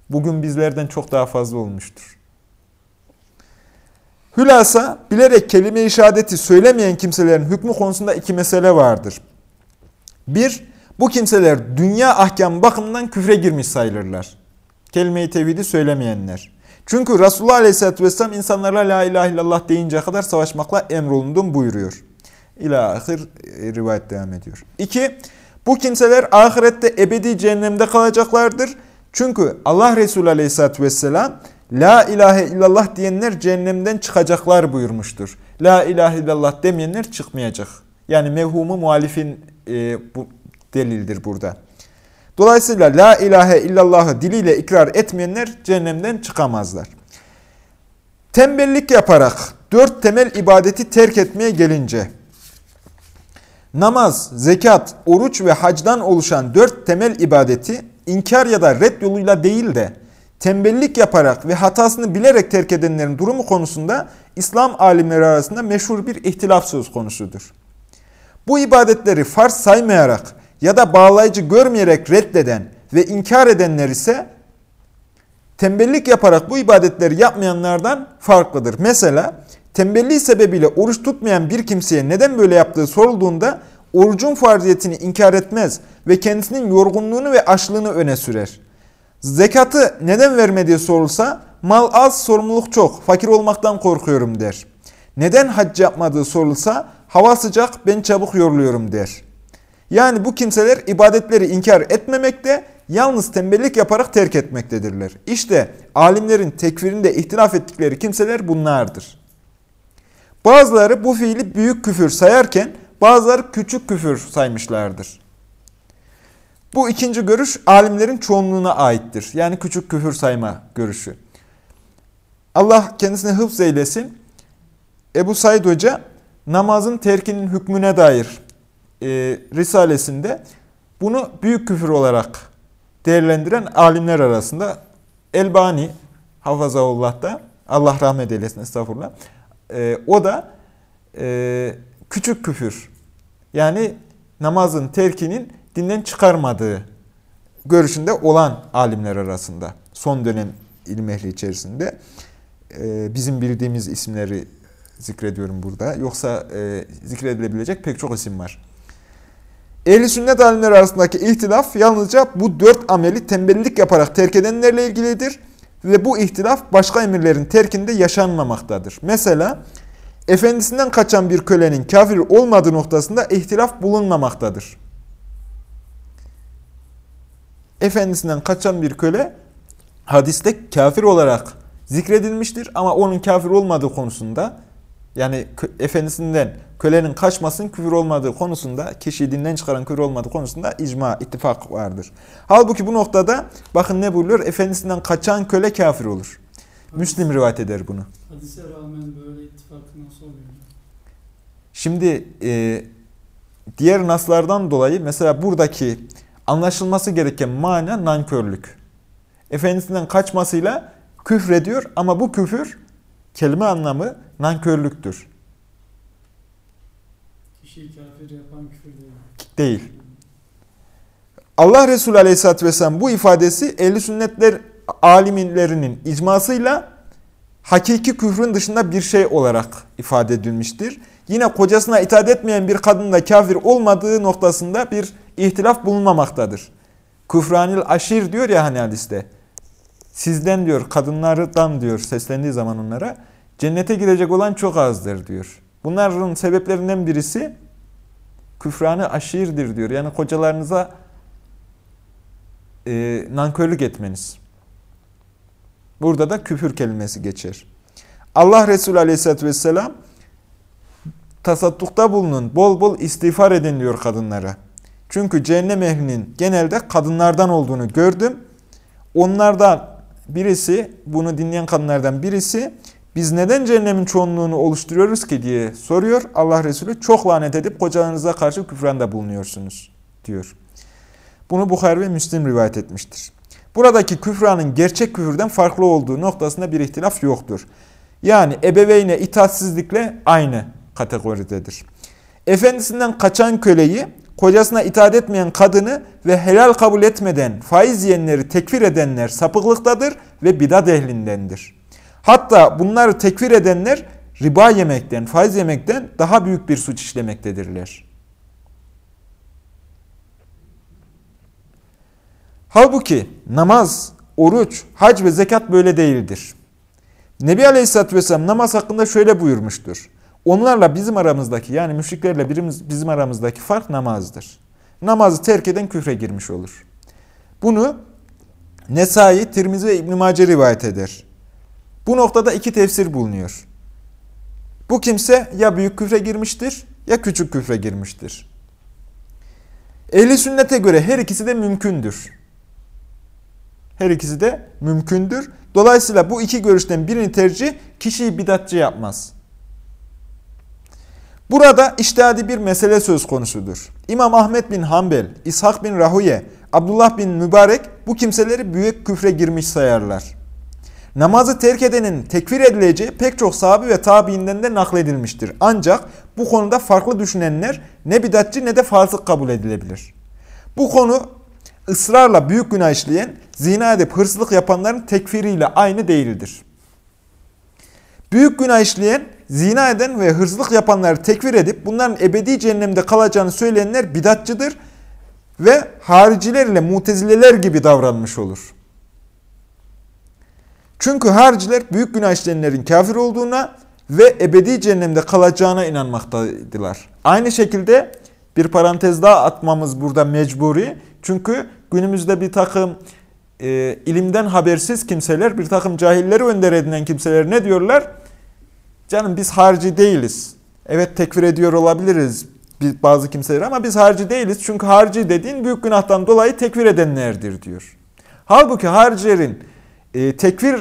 Speaker 1: bugün bizlerden çok daha fazla olmuştur. Hülasa, bilerek kelime-i söylemeyen kimselerin hükmü konusunda iki mesele vardır. Bir, bu kimseler dünya ahkam bakımından küfre girmiş sayılırlar. Kelime-i tevhidi söylemeyenler. Çünkü Resulullah Aleyhisselatü Vesselam insanlara la ilahe illallah deyinceye kadar savaşmakla emrolundum buyuruyor. İlahir e, rivayet devam ediyor. İki, bu kimseler ahirette ebedi cehennemde kalacaklardır. Çünkü Allah Resulü Aleyhisselatü Vesselam La ilahe illallah diyenler cehennemden çıkacaklar buyurmuştur. La ilahe illallah demeyenler çıkmayacak. Yani mevhumu muhalifin e, bu delildir burada. Dolayısıyla la ilahe illallahı diliyle ikrar etmeyenler cehennemden çıkamazlar. Tembellik yaparak dört temel ibadeti terk etmeye gelince, namaz, zekat, oruç ve hacdan oluşan dört temel ibadeti inkar ya da red yoluyla değil de tembellik yaparak ve hatasını bilerek terk edenlerin durumu konusunda İslam alimleri arasında meşhur bir ihtilaf söz konusudur. Bu ibadetleri farz saymayarak ya da bağlayıcı görmeyerek reddeden ve inkar edenler ise tembellik yaparak bu ibadetleri yapmayanlardan farklıdır. Mesela tembelliği sebebiyle oruç tutmayan bir kimseye neden böyle yaptığı sorulduğunda orucun farziyetini inkar etmez ve kendisinin yorgunluğunu ve açlığını öne sürer. Zekatı neden vermediği sorulsa mal az sorumluluk çok fakir olmaktan korkuyorum der. Neden hac yapmadığı sorulsa hava sıcak ben çabuk yoruluyorum der. Yani bu kimseler ibadetleri inkar etmemekte, yalnız tembellik yaparak terk etmektedirler. İşte alimlerin tekfirinde ihtilaf ettikleri kimseler bunlardır. Bazıları bu fiili büyük küfür sayarken bazıları küçük küfür saymışlardır. Bu ikinci görüş alimlerin çoğunluğuna aittir. Yani küçük küfür sayma görüşü. Allah kendisine hıfz eylesin. Ebu Said Hoca namazın terkinin hükmüne dair e, Risalesinde bunu büyük küfür olarak değerlendiren alimler arasında Elbani Hafazahullah'ta Allah rahmet eylesin estağfurullah. E, o da e, küçük küfür yani namazın terkinin dinden çıkarmadığı görüşünde olan alimler arasında son dönem ilim ehli içerisinde e, bizim bildiğimiz isimleri zikrediyorum burada. Yoksa e, zikredilebilecek pek çok isim var. Ehli sünnet alimleri arasındaki ihtilaf yalnızca bu dört ameli tembellik yaparak terk edenlerle ilgilidir. Ve bu ihtilaf başka emirlerin terkinde yaşanmamaktadır. Mesela efendisinden kaçan bir kölenin kafir olmadığı noktasında ihtilaf bulunmamaktadır. Efendisinden kaçan bir köle hadiste kafir olarak zikredilmiştir ama onun kafir olmadığı konusunda yani efendisinden kölenin kaçmasının küfür olmadığı konusunda, kişiyi dinden çıkaran küfür olmadığı konusunda icma, ittifak vardır. Halbuki bu noktada bakın ne buyuruyor? Efendisinden kaçan köle kafir olur. Müslim rivayet eder bunu.
Speaker 3: Hadise rağmen böyle ittifak nasıl oluyor?
Speaker 1: Şimdi e, diğer naslardan dolayı mesela buradaki anlaşılması gereken mana nankörlük. Efendisinden kaçmasıyla küfrediyor ama bu küfür kelime anlamı nankörlüktür.
Speaker 3: Kişiyi kafir yapan küfür değil.
Speaker 1: Değil. Allah Resulü Aleyhisselatü Vesselam bu ifadesi ehli sünnetler alimlerinin icmasıyla hakiki küfrün dışında bir şey olarak ifade edilmiştir. Yine kocasına itaat etmeyen bir kadın da kafir olmadığı noktasında bir ihtilaf bulunmamaktadır. Küfranil aşir diyor ya hani hadiste. Sizden diyor kadınlardan diyor seslendiği zaman onlara Cennete girecek olan çok azdır diyor. Bunların sebeplerinden birisi küfranı aşirdir diyor. Yani kocalarınıza e, nankörlük etmeniz. Burada da küfür kelimesi geçer. Allah Resulü Aleyhisselatü Vesselam tasaddukta bulunun, bol bol istiğfar edin diyor kadınlara. Çünkü cehennem ehlinin genelde kadınlardan olduğunu gördüm. Onlardan birisi, bunu dinleyen kadınlardan birisi, biz neden cehennemin çoğunluğunu oluşturuyoruz ki diye soruyor. Allah Resulü çok lanet edip kocalarınıza karşı küfranda bulunuyorsunuz diyor. Bunu Bukhari ve Müslim rivayet etmiştir. Buradaki küfranın gerçek küfürden farklı olduğu noktasında bir ihtilaf yoktur. Yani ebeveyne itaatsizlikle aynı kategoridedir. Efendisinden kaçan köleyi, kocasına itaat etmeyen kadını ve helal kabul etmeden faiz yiyenleri tekfir edenler sapıklıktadır ve bidat ehlindendir. Hatta bunları tekfir edenler riba yemekten, faiz yemekten daha büyük bir suç işlemektedirler. Halbuki namaz, oruç, hac ve zekat böyle değildir. Nebi Aleyhisselatü Vesselam namaz hakkında şöyle buyurmuştur. Onlarla bizim aramızdaki yani müşriklerle birimiz, bizim aramızdaki fark namazdır. Namazı terk eden küfre girmiş olur. Bunu Nesai, Tirmizi ve İbn-i Mace rivayet eder. Bu noktada iki tefsir bulunuyor. Bu kimse ya büyük küfre girmiştir ya küçük küfre girmiştir. Ehli sünnete göre her ikisi de mümkündür. Her ikisi de mümkündür. Dolayısıyla bu iki görüşten birini tercih kişiyi bidatçı yapmaz. Burada iştihadi bir mesele söz konusudur. İmam Ahmet bin Hanbel, İshak bin Rahuye, Abdullah bin Mübarek bu kimseleri büyük küfre girmiş sayarlar. Namazı terk edenin tekfir edileceği pek çok sahabi ve tabiinden de nakledilmiştir. Ancak bu konuda farklı düşünenler ne bidatçı ne de fasık kabul edilebilir. Bu konu ısrarla büyük günah işleyen, zina edip hırsızlık yapanların tekfiriyle aynı değildir. Büyük günah işleyen, zina eden ve hırsızlık yapanları tekfir edip bunların ebedi cehennemde kalacağını söyleyenler bidatçıdır ve hariciler ile mutezileler gibi davranmış olur. Çünkü hariciler büyük günah işleyenlerin kafir olduğuna ve ebedi cehennemde kalacağına inanmaktaydılar. Aynı şekilde bir parantez daha atmamız burada mecburi. Çünkü günümüzde bir takım e, ilimden habersiz kimseler, bir takım cahilleri önder edinen kimseler ne diyorlar? Canım biz harici değiliz. Evet tekfir ediyor olabiliriz bazı kimseler ama biz harici değiliz. Çünkü harici dediğin büyük günahtan dolayı tekfir edenlerdir diyor. Halbuki haricilerin e, tekfir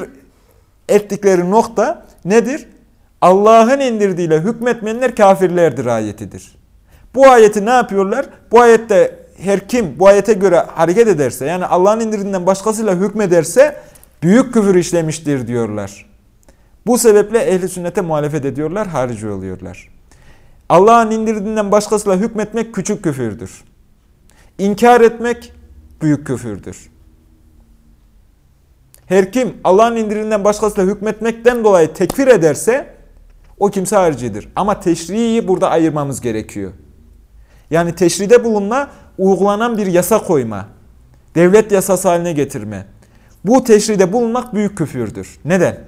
Speaker 1: ettikleri nokta nedir? Allah'ın indirdiğiyle hükmetmeyenler kafirlerdir ayetidir. Bu ayeti ne yapıyorlar? Bu ayette her kim bu ayete göre hareket ederse yani Allah'ın indirdiğinden başkasıyla hükmederse büyük küfür işlemiştir diyorlar. Bu sebeple ehli sünnete muhalefet ediyorlar, harici oluyorlar. Allah'ın indirdiğinden başkasıyla hükmetmek küçük küfürdür. İnkar etmek büyük küfürdür. Her kim Allah'ın indirdiğinden başkasıyla hükmetmekten dolayı tekfir ederse o kimse haricidir. Ama teşriyi burada ayırmamız gerekiyor. Yani teşride bulunma, uygulanan bir yasa koyma. Devlet yasası haline getirme. Bu teşride bulunmak büyük küfürdür. Neden?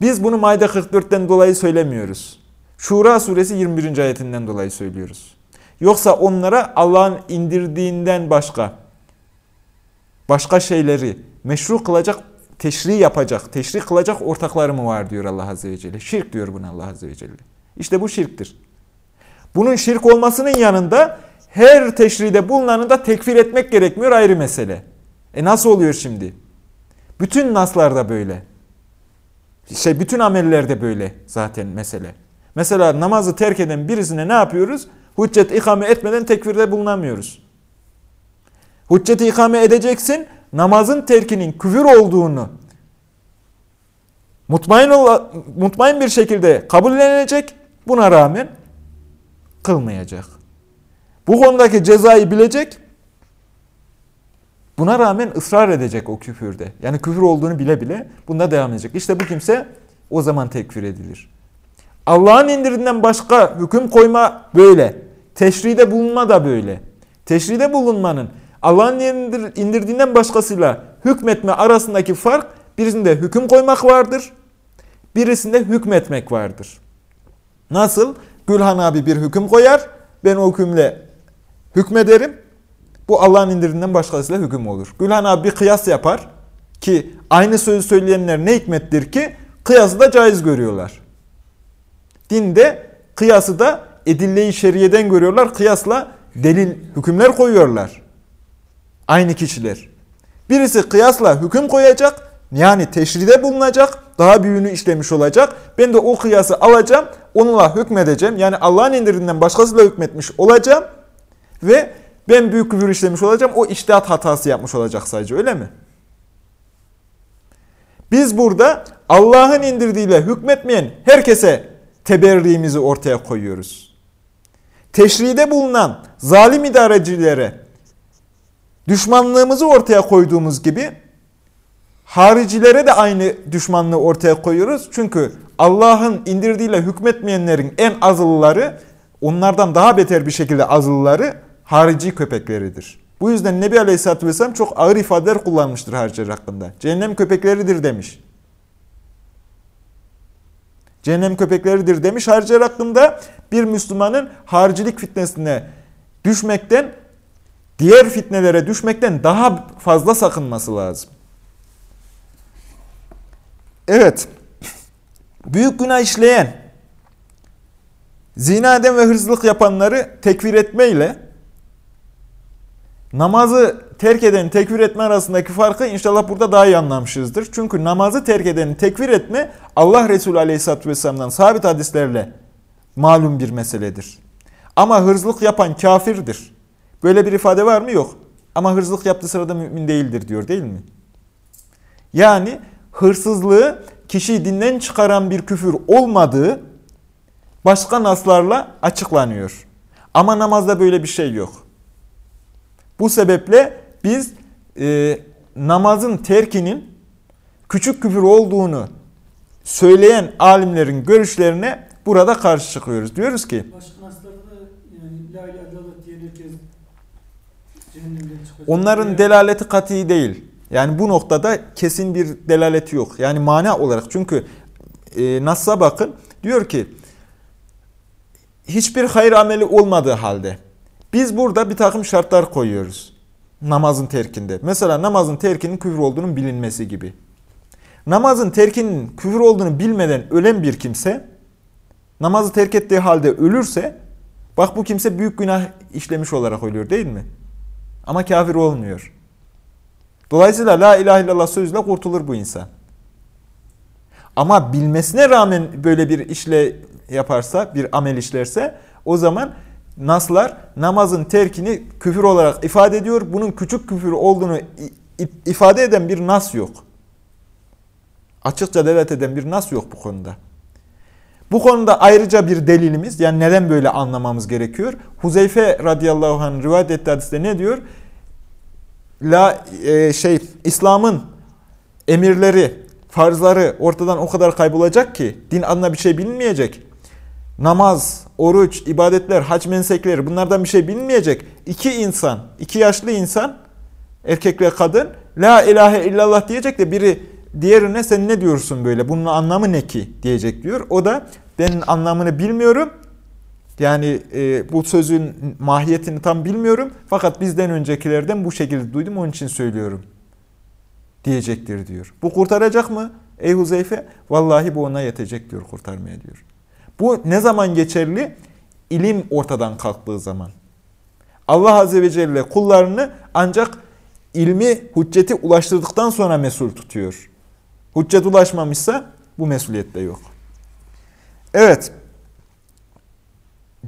Speaker 1: Biz bunu Maide 44'ten dolayı söylemiyoruz. Şura suresi 21. ayetinden dolayı söylüyoruz. Yoksa onlara Allah'ın indirdiğinden başka, başka şeyleri meşru kılacak, teşri yapacak, teşri kılacak ortakları mı var diyor Allah Azze ve Celle. Şirk diyor buna Allah Azze ve Celle. İşte bu şirktir. Bunun şirk olmasının yanında her teşride bulunanı da tekfir etmek gerekmiyor ayrı mesele. E nasıl oluyor şimdi? Bütün naslarda böyle. Şey, bütün amellerde böyle zaten mesele. Mesela namazı terk eden birisine ne yapıyoruz? Hüccet ikame etmeden tekfirde bulunamıyoruz. Hücceti ikame edeceksin, namazın terkinin küfür olduğunu mutmain, mutmain bir şekilde kabullenecek. Buna rağmen kılmayacak. Bu konudaki cezayı bilecek. Buna rağmen ısrar edecek o küfürde. Yani küfür olduğunu bile bile bunda devam edecek. İşte bu kimse o zaman tekfir edilir. Allah'ın indirdiğinden başka hüküm koyma böyle. Teşride bulunma da böyle. Teşride bulunmanın Allah'ın indirdiğinden başkasıyla hükmetme arasındaki fark birisinde hüküm koymak vardır. birisinde hükmetmek vardır. Nasıl? Gülhan abi bir hüküm koyar, ben o hükümle hükmederim. Bu Allah'ın indirdiğinden başkasıyla hüküm olur. Gülhan abi bir kıyas yapar ki aynı sözü söyleyenler ne hikmettir ki kıyası da caiz görüyorlar. Dinde kıyası da edille-i şeriyeden görüyorlar. Kıyasla delil hükümler koyuyorlar. Aynı kişiler. Birisi kıyasla hüküm koyacak, yani teşride bulunacak, daha büyüğünü işlemiş olacak. Ben de o kıyası alacağım, onunla hükmedeceğim. Yani Allah'ın indirdiğinden başkasıyla hükmetmiş olacağım ve ben büyük küfür işlemiş olacağım. O iştihat hatası yapmış olacak sadece öyle mi? Biz burada Allah'ın indirdiğiyle hükmetmeyen herkese teberriğimizi ortaya koyuyoruz. Teşride bulunan zalim idarecilere düşmanlığımızı ortaya koyduğumuz gibi haricilere de aynı düşmanlığı ortaya koyuyoruz. Çünkü Allah'ın indirdiğiyle hükmetmeyenlerin en azılıları, onlardan daha beter bir şekilde azılıları harici köpekleridir. Bu yüzden Nebi Aleyhisselatü Vesselam çok ağır ifadeler kullanmıştır hariciler hakkında. Cehennem köpekleridir demiş. Cehennem köpekleridir demiş hariciler hakkında bir Müslümanın haricilik fitnesine düşmekten, diğer fitnelere düşmekten daha fazla sakınması lazım. Evet, büyük günah işleyen, zina eden ve hırsızlık yapanları tekfir etmeyle namazı terk eden tekfir etme arasındaki farkı inşallah burada daha iyi anlamışızdır. Çünkü namazı terk edeni tekfir etme Allah Resulü Aleyhisselatü Vesselam'dan sabit hadislerle malum bir meseledir. Ama hırsızlık yapan kafirdir. Böyle bir ifade var mı? Yok. Ama hırsızlık yaptığı sırada mümin değildir diyor değil mi? Yani hırsızlığı kişiyi dinden çıkaran bir küfür olmadığı başka naslarla açıklanıyor. Ama namazda böyle bir şey yok. Bu sebeple biz e, namazın terkinin küçük küfür olduğunu söyleyen alimlerin görüşlerine burada karşı çıkıyoruz. Diyoruz ki
Speaker 3: Başka naslarda da yani la ilahe illallah diyen herkes cehennemden çıkacak.
Speaker 1: onların delaleti kati değil. Yani bu noktada kesin bir delaleti yok. Yani mana olarak çünkü e, Nas'a bakın diyor ki hiçbir hayır ameli olmadığı halde biz burada bir takım şartlar koyuyoruz namazın terkinde. Mesela namazın terkinin küfür olduğunun bilinmesi gibi. Namazın terkinin küfür olduğunu bilmeden ölen bir kimse namazı terk ettiği halde ölürse bak bu kimse büyük günah işlemiş olarak ölüyor değil mi? Ama kafir olmuyor. Dolayısıyla la ilahe illallah sözüyle kurtulur bu insan. Ama bilmesine rağmen böyle bir işle yaparsa, bir amel işlerse o zaman naslar namazın terkini küfür olarak ifade ediyor. Bunun küçük küfür olduğunu ifade eden bir nas yok. Açıkça delalet eden bir nas yok bu konuda. Bu konuda ayrıca bir delilimiz, yani neden böyle anlamamız gerekiyor? Huzeyfe radıyallahu anh rivayet ettiği hadiste ne diyor? La e, şey İslam'ın emirleri, farzları ortadan o kadar kaybolacak ki din adına bir şey bilinmeyecek. Namaz, oruç, ibadetler, hac mensekleri bunlardan bir şey bilinmeyecek. İki insan, iki yaşlı insan, erkek ve kadın La ilahe illallah diyecek de biri diğerine sen ne diyorsun böyle? Bunun anlamı ne ki? diyecek diyor. O da ben anlamını bilmiyorum. Yani e, bu sözün mahiyetini tam bilmiyorum. Fakat bizden öncekilerden bu şekilde duydum onun için söylüyorum. Diyecektir diyor. Bu kurtaracak mı? Ey Huzeyfe vallahi bu ona yetecek diyor kurtarmaya diyor. Bu ne zaman geçerli? İlim ortadan kalktığı zaman. Allah Azze ve Celle kullarını ancak ilmi, hücceti ulaştırdıktan sonra mesul tutuyor. Hüccet ulaşmamışsa bu mesuliyet de yok. Evet.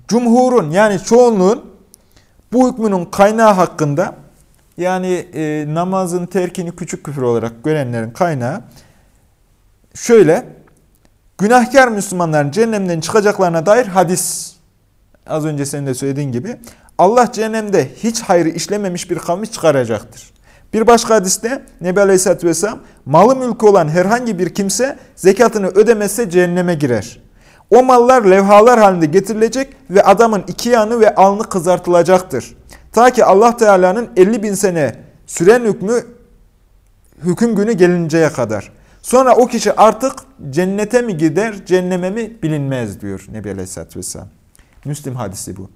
Speaker 1: Cumhurun yani çoğunluğun bu hükmünün kaynağı hakkında yani e, namazın terkini küçük küfür olarak görenlerin kaynağı şöyle günahkar Müslümanların cehennemden çıkacaklarına dair hadis az önce senin de söylediğin gibi Allah cehennemde hiç hayrı işlememiş bir kavmi çıkaracaktır. Bir başka hadiste Nebi Aleyhisselatü Vesselam malı mülkü olan herhangi bir kimse zekatını ödemezse cehenneme girer. O mallar levhalar halinde getirilecek ve adamın iki yanı ve alnı kızartılacaktır. Ta ki Allah Teala'nın 50 bin sene süren hükmü hüküm günü gelinceye kadar. Sonra o kişi artık cennete mi gider, cehenneme mi bilinmez diyor Nebi Aleyhisselatü Vesselam. Müslim hadisi bu.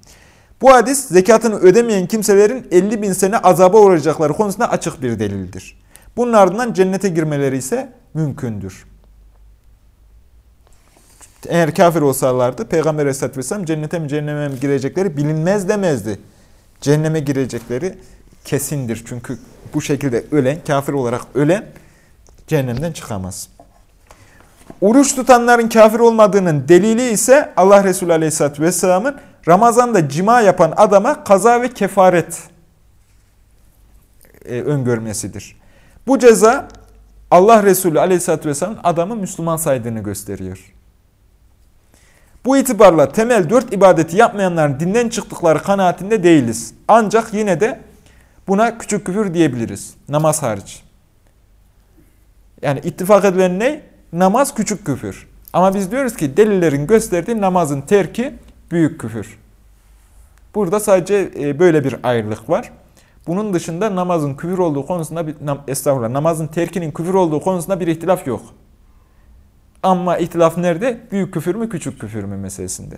Speaker 1: Bu hadis zekatını ödemeyen kimselerin 50 bin sene azaba uğrayacakları konusunda açık bir delildir. Bunun ardından cennete girmeleri ise mümkündür. Eğer kafir olsalardı Peygamber Aleyhisselatü Vesselam cennete mi cehenneme mi girecekleri bilinmez demezdi. Cehenneme girecekleri kesindir. Çünkü bu şekilde ölen, kafir olarak ölen cehennemden çıkamaz. Oruç tutanların kafir olmadığının delili ise Allah Resulü Aleyhisselatü Vesselam'ın Ramazan'da cima yapan adama kaza ve kefaret e, öngörmesidir. Bu ceza Allah Resulü Aleyhisselatü Vesselam'ın adamı Müslüman saydığını gösteriyor. Bu itibarla temel dört ibadeti yapmayanların dinden çıktıkları kanaatinde değiliz. Ancak yine de buna küçük küfür diyebiliriz. Namaz hariç. Yani ittifak edilen ne? Namaz küçük küfür. Ama biz diyoruz ki delillerin gösterdiği namazın terki büyük küfür. Burada sadece e, böyle bir ayrılık var. Bunun dışında namazın küfür olduğu konusunda bir, estağfurullah, namazın terkinin küfür olduğu konusunda bir ihtilaf yok. Ama ihtilaf nerede? Büyük küfür mü, küçük küfür mü meselesinde.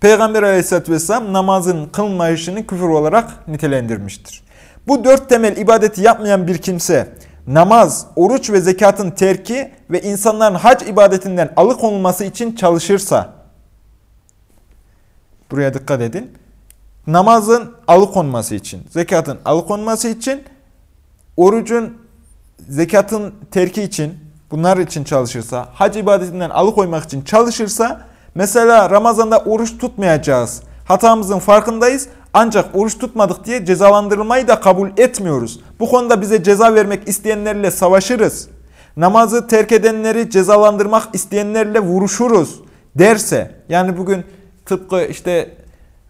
Speaker 1: Peygamber aleyhissalatü vesselam namazın kılmayışını küfür olarak nitelendirmiştir. Bu dört temel ibadeti yapmayan bir kimse namaz, oruç ve zekatın terki ve insanların hac ibadetinden alıkonulması için çalışırsa, buraya dikkat edin, namazın alıkonması için, zekatın alıkonması için, orucun, zekatın terki için, bunlar için çalışırsa, hac ibadetinden alıkoymak için çalışırsa, mesela Ramazan'da oruç tutmayacağız, hatamızın farkındayız ancak oruç tutmadık diye cezalandırılmayı da kabul etmiyoruz. Bu konuda bize ceza vermek isteyenlerle savaşırız. Namazı terk edenleri cezalandırmak isteyenlerle vuruşuruz derse, yani bugün tıpkı işte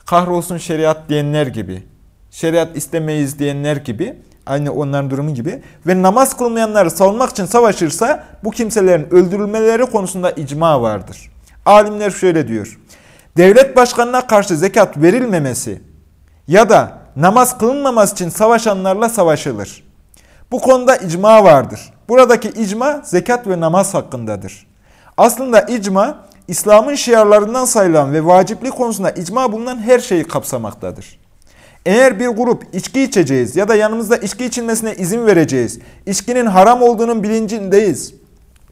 Speaker 1: kahrolsun şeriat diyenler gibi, şeriat istemeyiz diyenler gibi, aynı onların durumu gibi ve namaz kılmayanları savunmak için savaşırsa bu kimselerin öldürülmeleri konusunda icma vardır. Alimler şöyle diyor, devlet başkanına karşı zekat verilmemesi, ya da namaz kılınmaması için savaşanlarla savaşılır. Bu konuda icma vardır. Buradaki icma zekat ve namaz hakkındadır. Aslında icma İslam'ın şiarlarından sayılan ve vacipli konusunda icma bulunan her şeyi kapsamaktadır. Eğer bir grup içki içeceğiz ya da yanımızda içki içilmesine izin vereceğiz, içkinin haram olduğunun bilincindeyiz,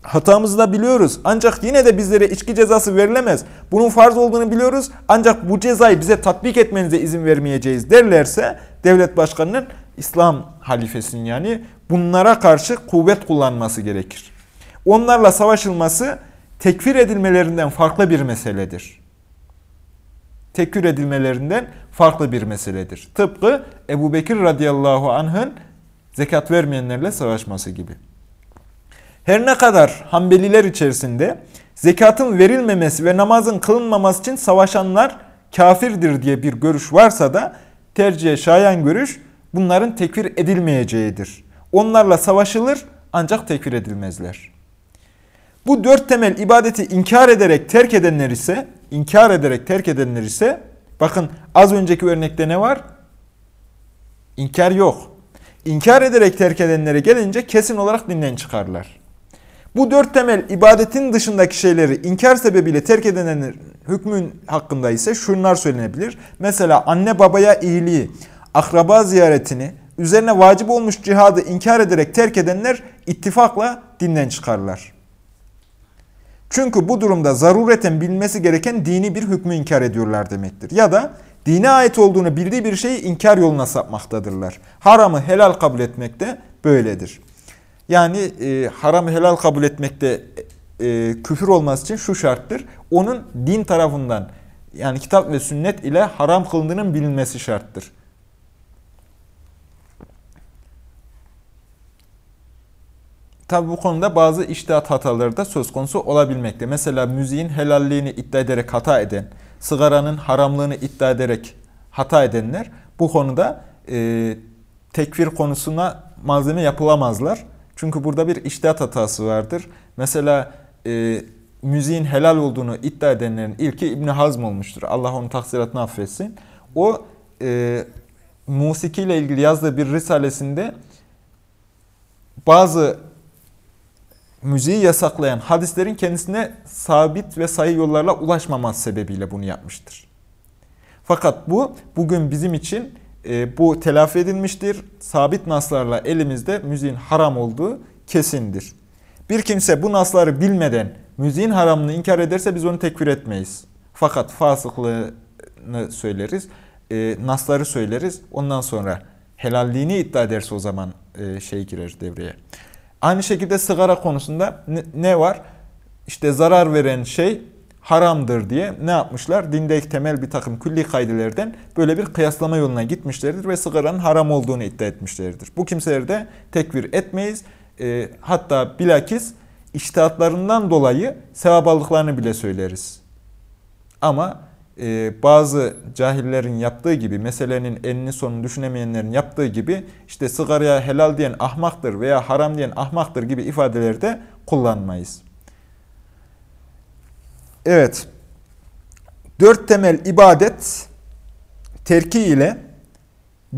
Speaker 1: Hatamızı da biliyoruz. Ancak yine de bizlere içki cezası verilemez. Bunun farz olduğunu biliyoruz. Ancak bu cezayı bize tatbik etmenize izin vermeyeceğiz derlerse devlet başkanının İslam halifesinin yani bunlara karşı kuvvet kullanması gerekir. Onlarla savaşılması tekfir edilmelerinden farklı bir meseledir. Tekfir edilmelerinden farklı bir meseledir. Tıpkı Ebu Bekir radıyallahu anh'ın zekat vermeyenlerle savaşması gibi. Her ne kadar Hanbeliler içerisinde zekatın verilmemesi ve namazın kılınmaması için savaşanlar kafirdir diye bir görüş varsa da tercihe şayan görüş bunların tekfir edilmeyeceğidir. Onlarla savaşılır ancak tekfir edilmezler. Bu dört temel ibadeti inkar ederek terk edenler ise, inkar ederek terk edenler ise, bakın az önceki örnekte ne var? İnkar yok. İnkar ederek terk edenlere gelince kesin olarak dinden çıkarlar. Bu dört temel ibadetin dışındaki şeyleri inkar sebebiyle terk edenlerin hükmün hakkında ise şunlar söylenebilir. Mesela anne babaya iyiliği, akraba ziyaretini, üzerine vacip olmuş cihadı inkar ederek terk edenler ittifakla dinden çıkarlar. Çünkü bu durumda zarureten bilmesi gereken dini bir hükmü inkar ediyorlar demektir. Ya da dine ait olduğunu bildiği bir şeyi inkar yoluna sapmaktadırlar. Haramı helal kabul etmek de böyledir. Yani e, haram helal kabul etmekte e, küfür olması için şu şarttır. Onun din tarafından yani kitap ve sünnet ile haram kılındığının bilinmesi şarttır. Tabi bu konuda bazı iştihat hataları da söz konusu olabilmekte. Mesela müziğin helalliğini iddia ederek hata eden, sigaranın haramlığını iddia ederek hata edenler bu konuda e, tekfir konusuna malzeme yapılamazlar. Çünkü burada bir iştihat hatası vardır. Mesela e, müziğin helal olduğunu iddia edenlerin ilki İbn Hazm olmuştur. Allah onun taksiratını affetsin. O e, musiki ilgili yazdığı bir risalesinde bazı müziği yasaklayan hadislerin kendisine sabit ve sayı yollarla ulaşmaması sebebiyle bunu yapmıştır. Fakat bu bugün bizim için e, bu telafi edilmiştir. Sabit naslarla elimizde müziğin haram olduğu kesindir. Bir kimse bu nasları bilmeden müziğin haramını inkar ederse biz onu tekfir etmeyiz. Fakat fasıklığını söyleriz, e, nasları söyleriz. Ondan sonra helalliğini iddia ederse o zaman e, şey girer devreye. Aynı şekilde sigara konusunda ne, ne var? İşte zarar veren şey haramdır diye ne yapmışlar? Dindeki temel bir takım külli kaydelerden böyle bir kıyaslama yoluna gitmişlerdir ve sigaranın haram olduğunu iddia etmişlerdir. Bu kimseleri de tekfir etmeyiz. E, hatta bilakis iştihatlarından dolayı sevap aldıklarını bile söyleriz. Ama e, bazı cahillerin yaptığı gibi, meselenin enini sonunu düşünemeyenlerin yaptığı gibi işte sigaraya helal diyen ahmaktır veya haram diyen ahmaktır gibi ifadeleri de kullanmayız. Evet, dört temel ibadet terki ile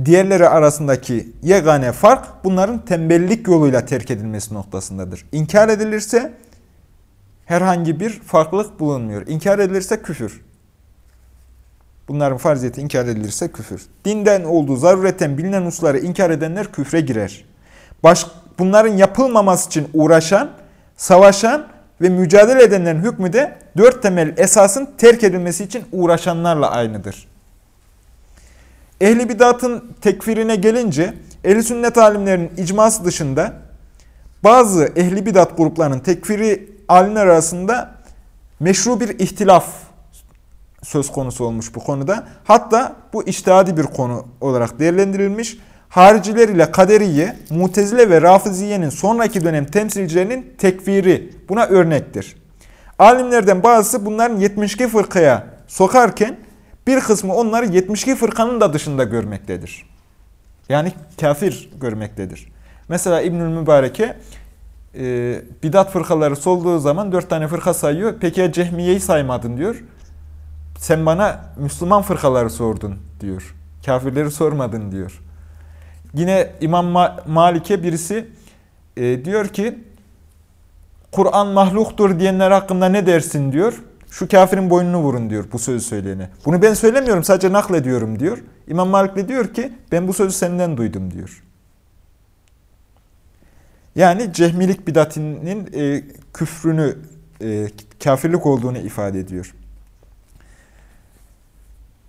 Speaker 1: diğerleri arasındaki yegane fark bunların tembellik yoluyla terk edilmesi noktasındadır. İnkar edilirse herhangi bir farklılık bulunmuyor. İnkar edilirse küfür. Bunların farziyeti inkar edilirse küfür. Dinden olduğu zarureten bilinen usları inkar edenler küfre girer. Baş, bunların yapılmaması için uğraşan, savaşan ve mücadele edenlerin hükmü de dört temel esasın terk edilmesi için uğraşanlarla aynıdır. Ehli bidatın tekfirine gelince ehli sünnet alimlerinin icması dışında bazı ehli bidat gruplarının tekfiri alimler arasında meşru bir ihtilaf söz konusu olmuş bu konuda. Hatta bu iştihadi bir konu olarak değerlendirilmiş. Hariciler ile Kaderiye, Mutezile ve Rafiziye'nin sonraki dönem temsilcilerinin tekfiri buna örnektir. Alimlerden bazısı bunların 72 fırkaya sokarken bir kısmı onları 72 fırkanın da dışında görmektedir. Yani kafir görmektedir. Mesela İbnül Mübareke e, bidat fırkaları solduğu zaman dört tane fırka sayıyor. Peki ya Cehmiye'yi saymadın diyor. Sen bana Müslüman fırkaları sordun diyor. Kafirleri sormadın diyor. Yine İmam Malik'e birisi e, diyor ki Kur'an mahluktur diyenler hakkında ne dersin diyor. Şu kafirin boynunu vurun diyor bu sözü söyleyene. Bunu ben söylemiyorum sadece naklediyorum diyor. İmam Malik de diyor ki ben bu sözü senden duydum diyor. Yani cehmilik bidatinin e, küfrünü, e, kafirlik olduğunu ifade ediyor.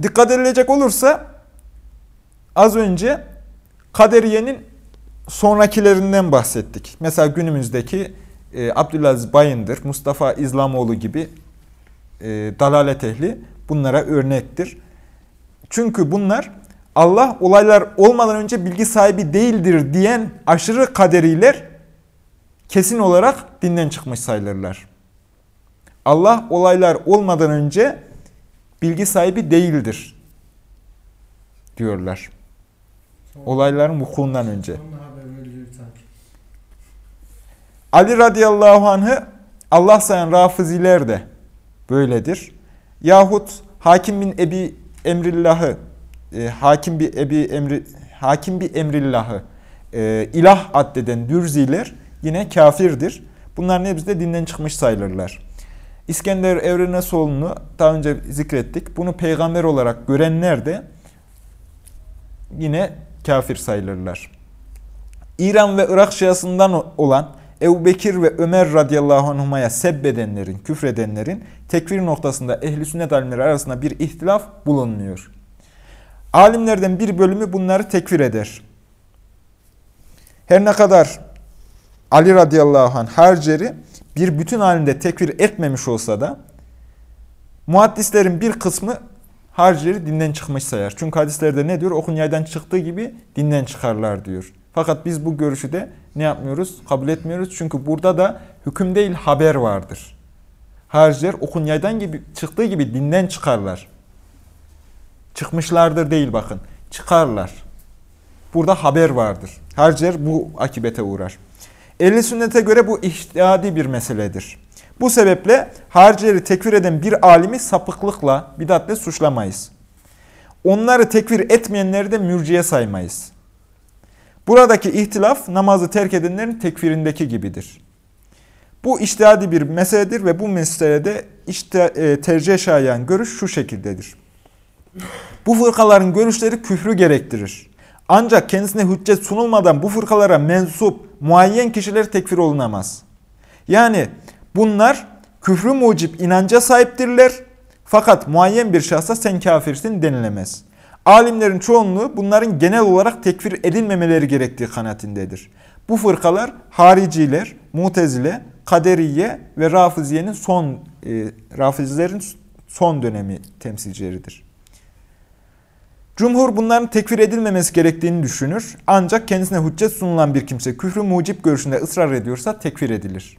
Speaker 1: Dikkat edilecek olursa az önce Kaderiye'nin sonrakilerinden bahsettik. Mesela günümüzdeki e, Abdülaziz Bayındır, Mustafa İslamoğlu gibi e, dalalet ehli bunlara örnektir. Çünkü bunlar Allah olaylar olmadan önce bilgi sahibi değildir diyen aşırı kaderiler kesin olarak dinden çıkmış sayılırlar. Allah olaylar olmadan önce bilgi sahibi değildir diyorlar. Olayların vukuundan önce. Ali radıyallahu anh'ı Allah sayan rafiziler de böyledir. Yahut Hakim bin Ebi Emrillah'ı e, Hakim bir Ebi Emri Hakim bir Emrillah'ı e, ilah addeden dürziler yine kafirdir. Bunların hepsi de dinden çıkmış sayılırlar. İskender Evrenesoğlu'nu daha önce zikrettik. Bunu peygamber olarak görenler de yine kafir sayılırlar. İran ve Irak şiasından olan Ebu Bekir ve Ömer radıyallahu anhumaya sebbedenlerin, küfredenlerin tekfir noktasında ehli sünnet alimleri arasında bir ihtilaf bulunmuyor. Alimlerden bir bölümü bunları tekfir eder. Her ne kadar Ali radıyallahu anh harceri bir bütün halinde tekfir etmemiş olsa da muhaddislerin bir kısmı harcileri dinden çıkmış sayar. Çünkü hadislerde ne diyor? Okun yaydan çıktığı gibi dinden çıkarlar diyor. Fakat biz bu görüşü de ne yapmıyoruz? Kabul etmiyoruz. Çünkü burada da hüküm değil haber vardır. Hariciler okun yaydan gibi çıktığı gibi dinden çıkarlar. Çıkmışlardır değil bakın. Çıkarlar. Burada haber vardır. Hariciler bu akibete uğrar. Ehli sünnete göre bu ihtiyadi bir meseledir. Bu sebeple haricileri tekfir eden bir alimi sapıklıkla, bidatle suçlamayız. Onları tekfir etmeyenleri de mürciye saymayız. Buradaki ihtilaf namazı terk edenlerin tekfirindeki gibidir. Bu iştihadi bir meseledir ve bu meselede işte e, tercih şayan görüş şu şekildedir. Bu fırkaların görüşleri küfrü gerektirir. Ancak kendisine hüccet sunulmadan bu fırkalara mensup muayyen kişiler tekfir olunamaz. Yani bunlar küfrü mucip inanca sahiptirler fakat muayyen bir şahsa sen kafirsin denilemez. Alimlerin çoğunluğu bunların genel olarak tekfir edilmemeleri gerektiği kanaatindedir. Bu fırkalar hariciler, mutezile, kaderiye ve rafiziyenin son, e, rafizilerin son dönemi temsilcileridir. Cumhur bunların tekfir edilmemesi gerektiğini düşünür. Ancak kendisine hüccet sunulan bir kimse küfrü mucip görüşünde ısrar ediyorsa tekfir edilir.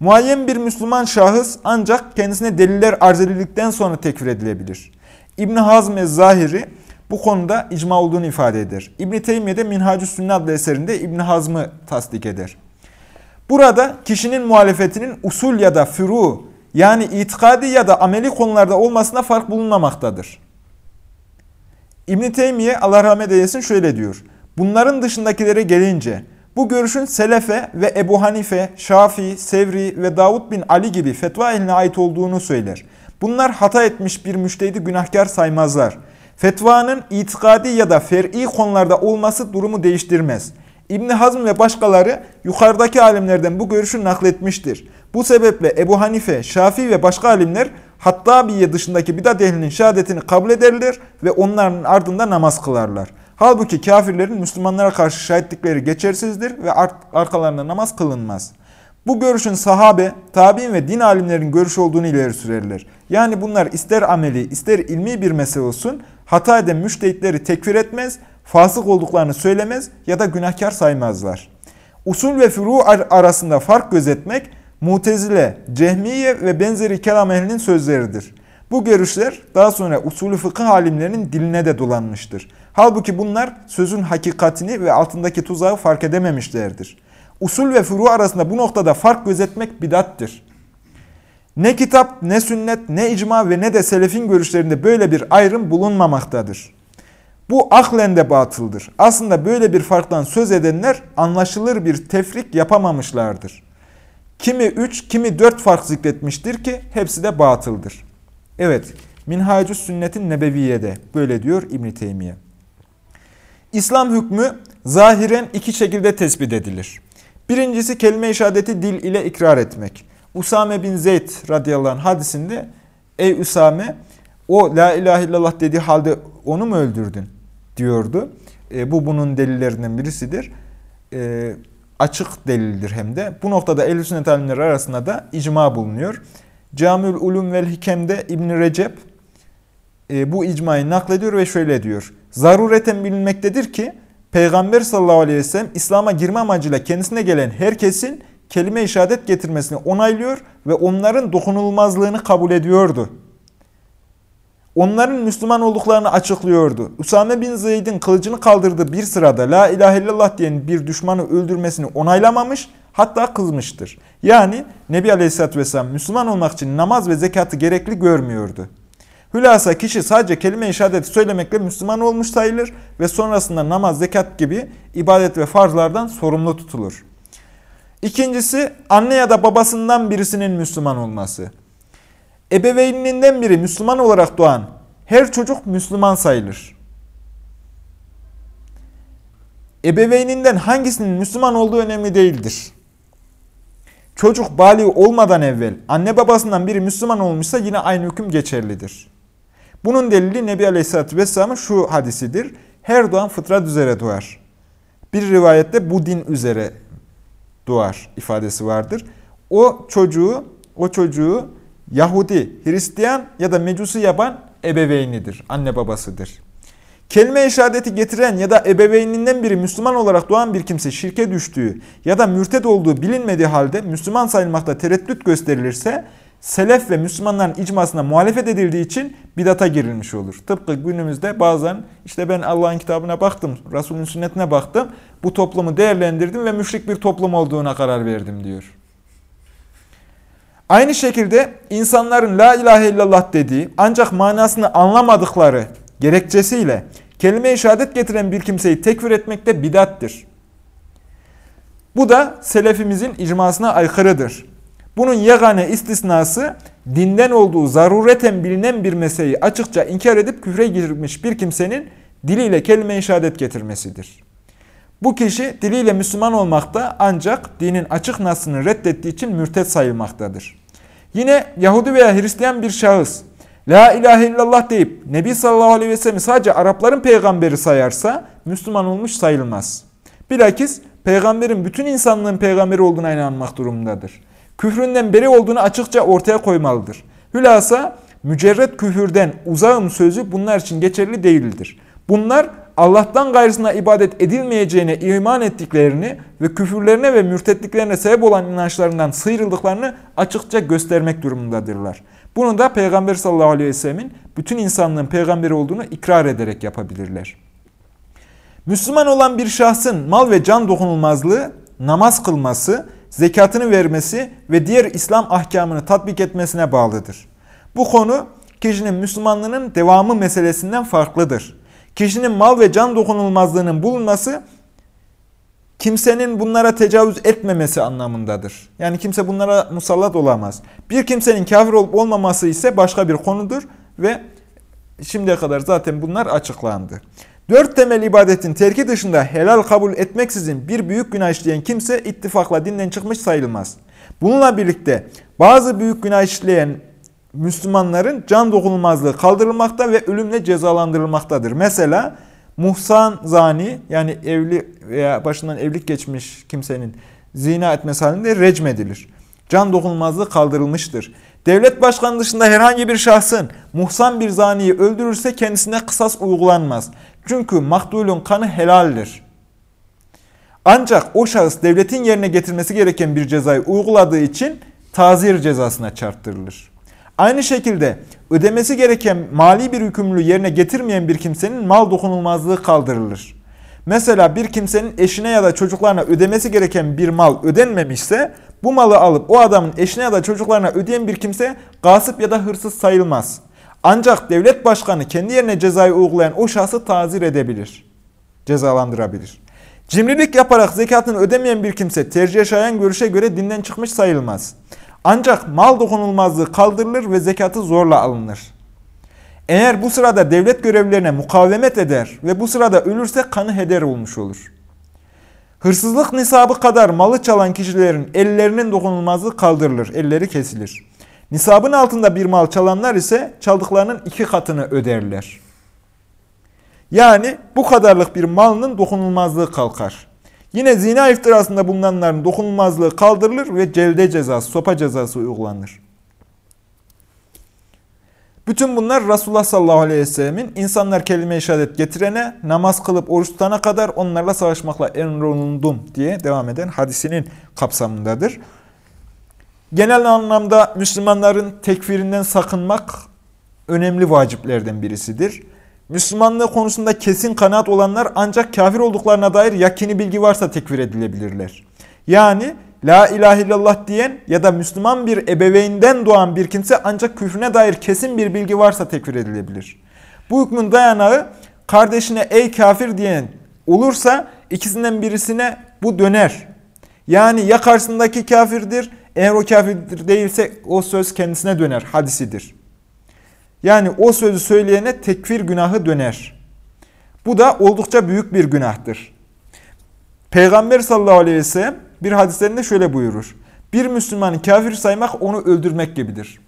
Speaker 1: Muayyen bir Müslüman şahıs ancak kendisine deliller arz edildikten sonra tekfir edilebilir. İbn Hazm Zahiri bu konuda icma olduğunu ifade eder. İbn Teymiye de Minhacü Sünne adlı eserinde İbn Hazm'ı tasdik eder. Burada kişinin muhalefetinin usul ya da furu yani itikadi ya da ameli konularda olmasına fark bulunmamaktadır. İbn Teymiye Allah rahmet eylesin şöyle diyor. Bunların dışındakilere gelince bu görüşün Selefe ve Ebu Hanife, Şafii, Sevri ve Davud bin Ali gibi fetva eline ait olduğunu söyler. Bunlar hata etmiş bir müştehidi günahkar saymazlar. Fetvanın itikadi ya da fer'i konularda olması durumu değiştirmez. İbni Hazm ve başkaları yukarıdaki alimlerden bu görüşü nakletmiştir. Bu sebeple Ebu Hanife, Şafii ve başka alimler Hattabiye dışındaki bidat ehlinin şehadetini kabul ederler ve onların ardında namaz kılarlar. Halbuki kafirlerin Müslümanlara karşı şahitlikleri geçersizdir ve arkalarında namaz kılınmaz. Bu görüşün sahabe, tabi'in ve din alimlerin görüşü olduğunu ileri sürerler. Yani bunlar ister ameli, ister ilmi bir mesele olsun, hata eden müştehitleri tekfir etmez, fasık olduklarını söylemez ya da günahkar saymazlar. Usul ve furu arasında fark gözetmek, Mutezile, Cehmiye ve benzeri kelam ehlinin sözleridir. Bu görüşler daha sonra usulü fıkıh alimlerinin diline de dolanmıştır. Halbuki bunlar sözün hakikatini ve altındaki tuzağı fark edememişlerdir. Usul ve furu arasında bu noktada fark gözetmek bidattır. Ne kitap, ne sünnet, ne icma ve ne de selefin görüşlerinde böyle bir ayrım bulunmamaktadır. Bu aklen de batıldır. Aslında böyle bir farktan söz edenler anlaşılır bir tefrik yapamamışlardır. Kimi üç, kimi dört fark zikretmiştir ki hepsi de batıldır. Evet, Minhacü Sünnetin Nebeviye'de böyle diyor İbn-i. İslam hükmü zahiren iki şekilde tespit edilir. Birincisi kelime-i şehadeti dil ile ikrar etmek. Usame bin Zeyd radıyallahu anh hadisinde Ey Usame o la ilahe illallah dediği halde onu mu öldürdün diyordu. E, bu bunun delillerinden birisidir. E, açık delildir hem de. Bu noktada ehl sünnet alimleri arasında da icma bulunuyor. Camül Ulum vel Hikem'de İbn Recep e, bu icmayı naklediyor ve şöyle diyor. Zarureten bilinmektedir ki Peygamber sallallahu aleyhi ve sellem İslam'a girme amacıyla kendisine gelen herkesin kelime-i şehadet getirmesini onaylıyor ve onların dokunulmazlığını kabul ediyordu. Onların Müslüman olduklarını açıklıyordu. Usame bin Zeyd'in kılıcını kaldırdığı bir sırada La ilahe illallah diyen bir düşmanı öldürmesini onaylamamış, hatta kızmıştır. Yani Nebi Aleyhisselatü Vesselam Müslüman olmak için namaz ve zekatı gerekli görmüyordu. Hülasa kişi sadece kelime-i şehadeti söylemekle Müslüman olmuş sayılır ve sonrasında namaz, zekat gibi ibadet ve farzlardan sorumlu tutulur. İkincisi anne ya da babasından birisinin Müslüman olması. Ebeveyninden biri Müslüman olarak doğan her çocuk Müslüman sayılır. Ebeveyninden hangisinin Müslüman olduğu önemli değildir. Çocuk bali olmadan evvel anne babasından biri Müslüman olmuşsa yine aynı hüküm geçerlidir. Bunun delili Nebi Aleyhisselatü Vesselam'ın şu hadisidir. Her doğan fıtrat üzere doğar. Bir rivayette bu din üzere doğar ifadesi vardır. O çocuğu, o çocuğu Yahudi, Hristiyan ya da Mecusi yapan ebeveynidir, anne babasıdır. Kelime-i şehadeti getiren ya da ebeveyninden biri Müslüman olarak doğan bir kimse şirke düştüğü ya da mürted olduğu bilinmediği halde Müslüman sayılmakta tereddüt gösterilirse selef ve Müslümanların icmasına muhalefet edildiği için bidata girilmiş olur. Tıpkı günümüzde bazen işte ben Allah'ın kitabına baktım, Resulün sünnetine baktım, bu toplumu değerlendirdim ve müşrik bir toplum olduğuna karar verdim diyor. Aynı şekilde insanların la ilahe illallah dediği ancak manasını anlamadıkları gerekçesiyle kelime-i şehadet getiren bir kimseyi tekfir etmek de bidattir. Bu da selefimizin icmasına aykırıdır. Bunun yegane istisnası dinden olduğu zarureten bilinen bir meseleyi açıkça inkar edip küfre girmiş bir kimsenin diliyle kelime-i şehadet getirmesidir. Bu kişi diliyle Müslüman olmakta ancak dinin açık nasını reddettiği için mürtet sayılmaktadır. Yine Yahudi veya Hristiyan bir şahıs La ilahe illallah deyip Nebi sallallahu aleyhi ve sellem sadece Arapların peygamberi sayarsa Müslüman olmuş sayılmaz. Bilakis peygamberin bütün insanlığın peygamberi olduğuna inanmak durumundadır. Küfründen beri olduğunu açıkça ortaya koymalıdır. Hülasa mücerret küfürden uzağım sözü bunlar için geçerli değildir. Bunlar Allah'tan gayrısına ibadet edilmeyeceğine iman ettiklerini ve küfürlerine ve mürtetliklerine sebep olan inançlarından sıyrıldıklarını açıkça göstermek durumundadırlar. Bunu da Peygamber sallallahu aleyhi ve sellemin bütün insanlığın peygamberi olduğunu ikrar ederek yapabilirler. Müslüman olan bir şahsın mal ve can dokunulmazlığı, namaz kılması, zekatını vermesi ve diğer İslam ahkamını tatbik etmesine bağlıdır. Bu konu kişinin Müslümanlığının devamı meselesinden farklıdır. Kişinin mal ve can dokunulmazlığının bulunması kimsenin bunlara tecavüz etmemesi anlamındadır. Yani kimse bunlara musallat olamaz. Bir kimsenin kafir olup olmaması ise başka bir konudur ve şimdiye kadar zaten bunlar açıklandı. Dört temel ibadetin terki dışında helal kabul etmeksizin bir büyük günah işleyen kimse ittifakla dinden çıkmış sayılmaz. Bununla birlikte bazı büyük günah işleyen Müslümanların can dokunulmazlığı kaldırılmakta ve ölümle cezalandırılmaktadır. Mesela muhsan zani yani evli veya başından evlilik geçmiş kimsenin zina etmesi halinde recm edilir. Can dokunulmazlığı kaldırılmıştır. Devlet başkanı dışında herhangi bir şahsın muhsan bir zaniyi öldürürse kendisine kısas uygulanmaz. Çünkü maktulun kanı helaldir. Ancak o şahıs devletin yerine getirmesi gereken bir cezayı uyguladığı için tazir cezasına çarptırılır. Aynı şekilde ödemesi gereken mali bir yükümlülüğü yerine getirmeyen bir kimsenin mal dokunulmazlığı kaldırılır. Mesela bir kimsenin eşine ya da çocuklarına ödemesi gereken bir mal ödenmemişse bu malı alıp o adamın eşine ya da çocuklarına ödeyen bir kimse gasip ya da hırsız sayılmaz. Ancak devlet başkanı kendi yerine cezayı uygulayan o şahsı tazir edebilir, cezalandırabilir. Cimrilik yaparak zekatını ödemeyen bir kimse tercih şayan görüşe göre dinden çıkmış sayılmaz. Ancak mal dokunulmazlığı kaldırılır ve zekatı zorla alınır. Eğer bu sırada devlet görevlilerine mukavemet eder ve bu sırada ölürse kanı heder olmuş olur. Hırsızlık nisabı kadar malı çalan kişilerin ellerinin dokunulmazlığı kaldırılır, elleri kesilir. Nisabın altında bir mal çalanlar ise çaldıklarının iki katını öderler. Yani bu kadarlık bir malının dokunulmazlığı kalkar. Yine zina iftirasında bulunanların dokunulmazlığı kaldırılır ve celde cezası, sopa cezası uygulanır. Bütün bunlar Resulullah sallallahu aleyhi ve sellemin insanlar kelime-i şehadet getirene, namaz kılıp oruç tutana kadar onlarla savaşmakla emrolundum diye devam eden hadisinin kapsamındadır. Genel anlamda Müslümanların tekfirinden sakınmak önemli vaciplerden birisidir. Müslümanlığı konusunda kesin kanaat olanlar ancak kafir olduklarına dair yakini bilgi varsa tekfir edilebilirler. Yani La ilahe illallah diyen ya da Müslüman bir ebeveynden doğan bir kimse ancak küfrüne dair kesin bir bilgi varsa tekfir edilebilir. Bu hükmün dayanağı kardeşine ey kafir diyen olursa ikisinden birisine bu döner. Yani ya karşısındaki kafirdir, eğer o kafirdir değilse o söz kendisine döner, hadisidir. Yani o sözü söyleyene tekfir günahı döner. Bu da oldukça büyük bir günahtır. Peygamber sallallahu aleyhi ve sellem bir hadislerinde şöyle buyurur. Bir Müslümanı kafir saymak onu öldürmek gibidir.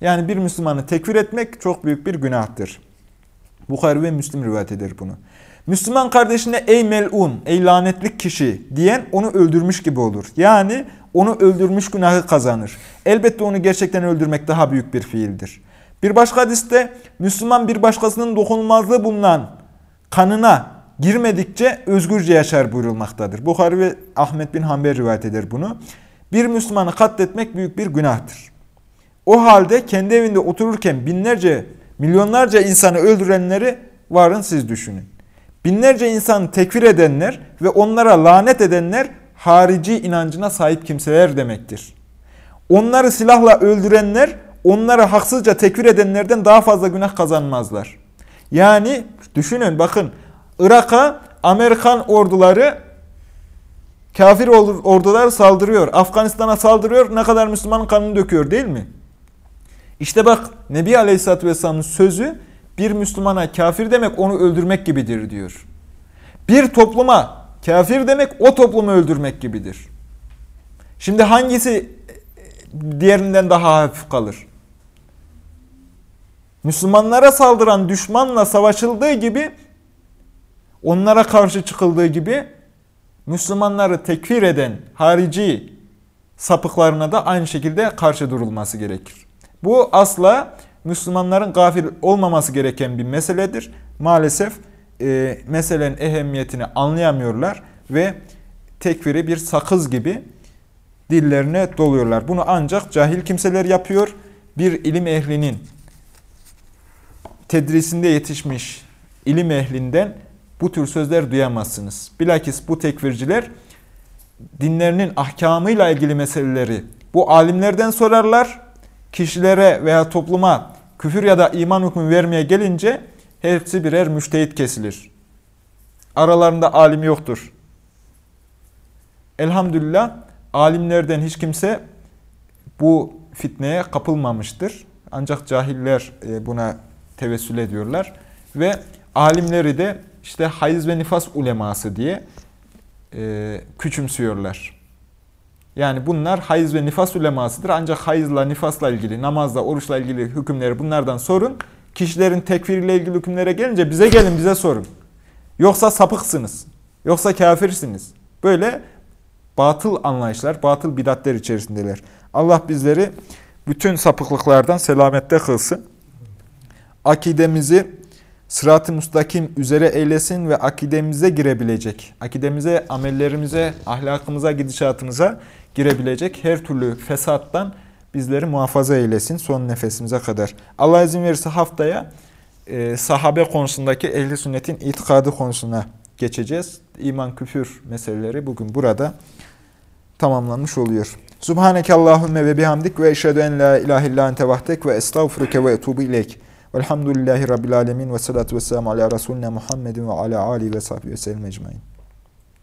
Speaker 1: Yani bir Müslümanı tekfir etmek çok büyük bir günahtır. Bukhari ve Müslim rivayet eder bunu. Müslüman kardeşine ey melun, ey lanetlik kişi diyen onu öldürmüş gibi olur. Yani onu öldürmüş günahı kazanır. Elbette onu gerçekten öldürmek daha büyük bir fiildir. Bir başka hadiste Müslüman bir başkasının dokunulmazlığı bulunan kanına girmedikçe özgürce yaşar buyurulmaktadır. Bukhari ve Ahmet bin Hanbel rivayet eder bunu. Bir Müslümanı katletmek büyük bir günahtır. O halde kendi evinde otururken binlerce, milyonlarca insanı öldürenleri varın siz düşünün. Binlerce insanı tekfir edenler ve onlara lanet edenler harici inancına sahip kimseler demektir. Onları silahla öldürenler, onları haksızca tekfir edenlerden daha fazla günah kazanmazlar. Yani düşünün bakın Irak'a Amerikan orduları Kafir ordular saldırıyor. Afganistan'a saldırıyor. Ne kadar Müslümanın kanını döküyor değil mi? İşte bak Nebi Aleyhisselatü Vesselam'ın sözü bir Müslümana kafir demek onu öldürmek gibidir diyor. Bir topluma kafir demek o toplumu öldürmek gibidir. Şimdi hangisi diğerinden daha hafif kalır? Müslümanlara saldıran düşmanla savaşıldığı gibi onlara karşı çıkıldığı gibi Müslümanları tekfir eden harici sapıklarına da aynı şekilde karşı durulması gerekir. Bu asla Müslümanların gafil olmaması gereken bir meseledir. Maalesef e, meselenin ehemmiyetini anlayamıyorlar ve tekfiri bir sakız gibi dillerine doluyorlar. Bunu ancak cahil kimseler yapıyor. Bir ilim ehlinin tedrisinde yetişmiş ilim ehlinden bu tür sözler duyamazsınız. Bilakis bu tekfirciler dinlerinin ahkamıyla ilgili meseleleri bu alimlerden sorarlar. Kişilere veya topluma küfür ya da iman hükmü vermeye gelince hepsi birer müştehit kesilir. Aralarında alim yoktur. Elhamdülillah alimlerden hiç kimse bu fitneye kapılmamıştır. Ancak cahiller e, buna tevessül ediyorlar. Ve alimleri de işte hayız ve nifas uleması diye e, küçümsüyorlar. Yani bunlar hayız ve nifas ulemasıdır. Ancak hayızla, nifasla ilgili, namazla, oruçla ilgili hükümleri bunlardan sorun. Kişilerin tekfiriyle ilgili hükümlere gelince bize gelin, bize sorun. Yoksa sapıksınız. Yoksa kafirsiniz. Böyle batıl anlayışlar, batıl bidatler içerisindeler. Allah bizleri bütün sapıklıklardan selamette kılsın. Akidemizi sırat-ı müstakim üzere eylesin ve akidemize girebilecek, akidemize, amellerimize, ahlakımıza, gidişatımıza girebilecek her türlü fesattan bizleri muhafaza eylesin son nefesimize kadar. Allah izin verirse haftaya e, sahabe konusundaki ehli sünnetin itikadı konusuna geçeceğiz. İman küfür meseleleri bugün burada tamamlanmış oluyor. Subhaneke Allahümme ve bihamdik ve eşhedü en la ilahe illa ente vahdek ve estağfuruke ve etubu ileyk. Velhamdülillahi Rabbil alemin ve salatu vesselamu ala Resulüne Muhammedin ve ala Ali ve sahbihi ve sellem ecmain.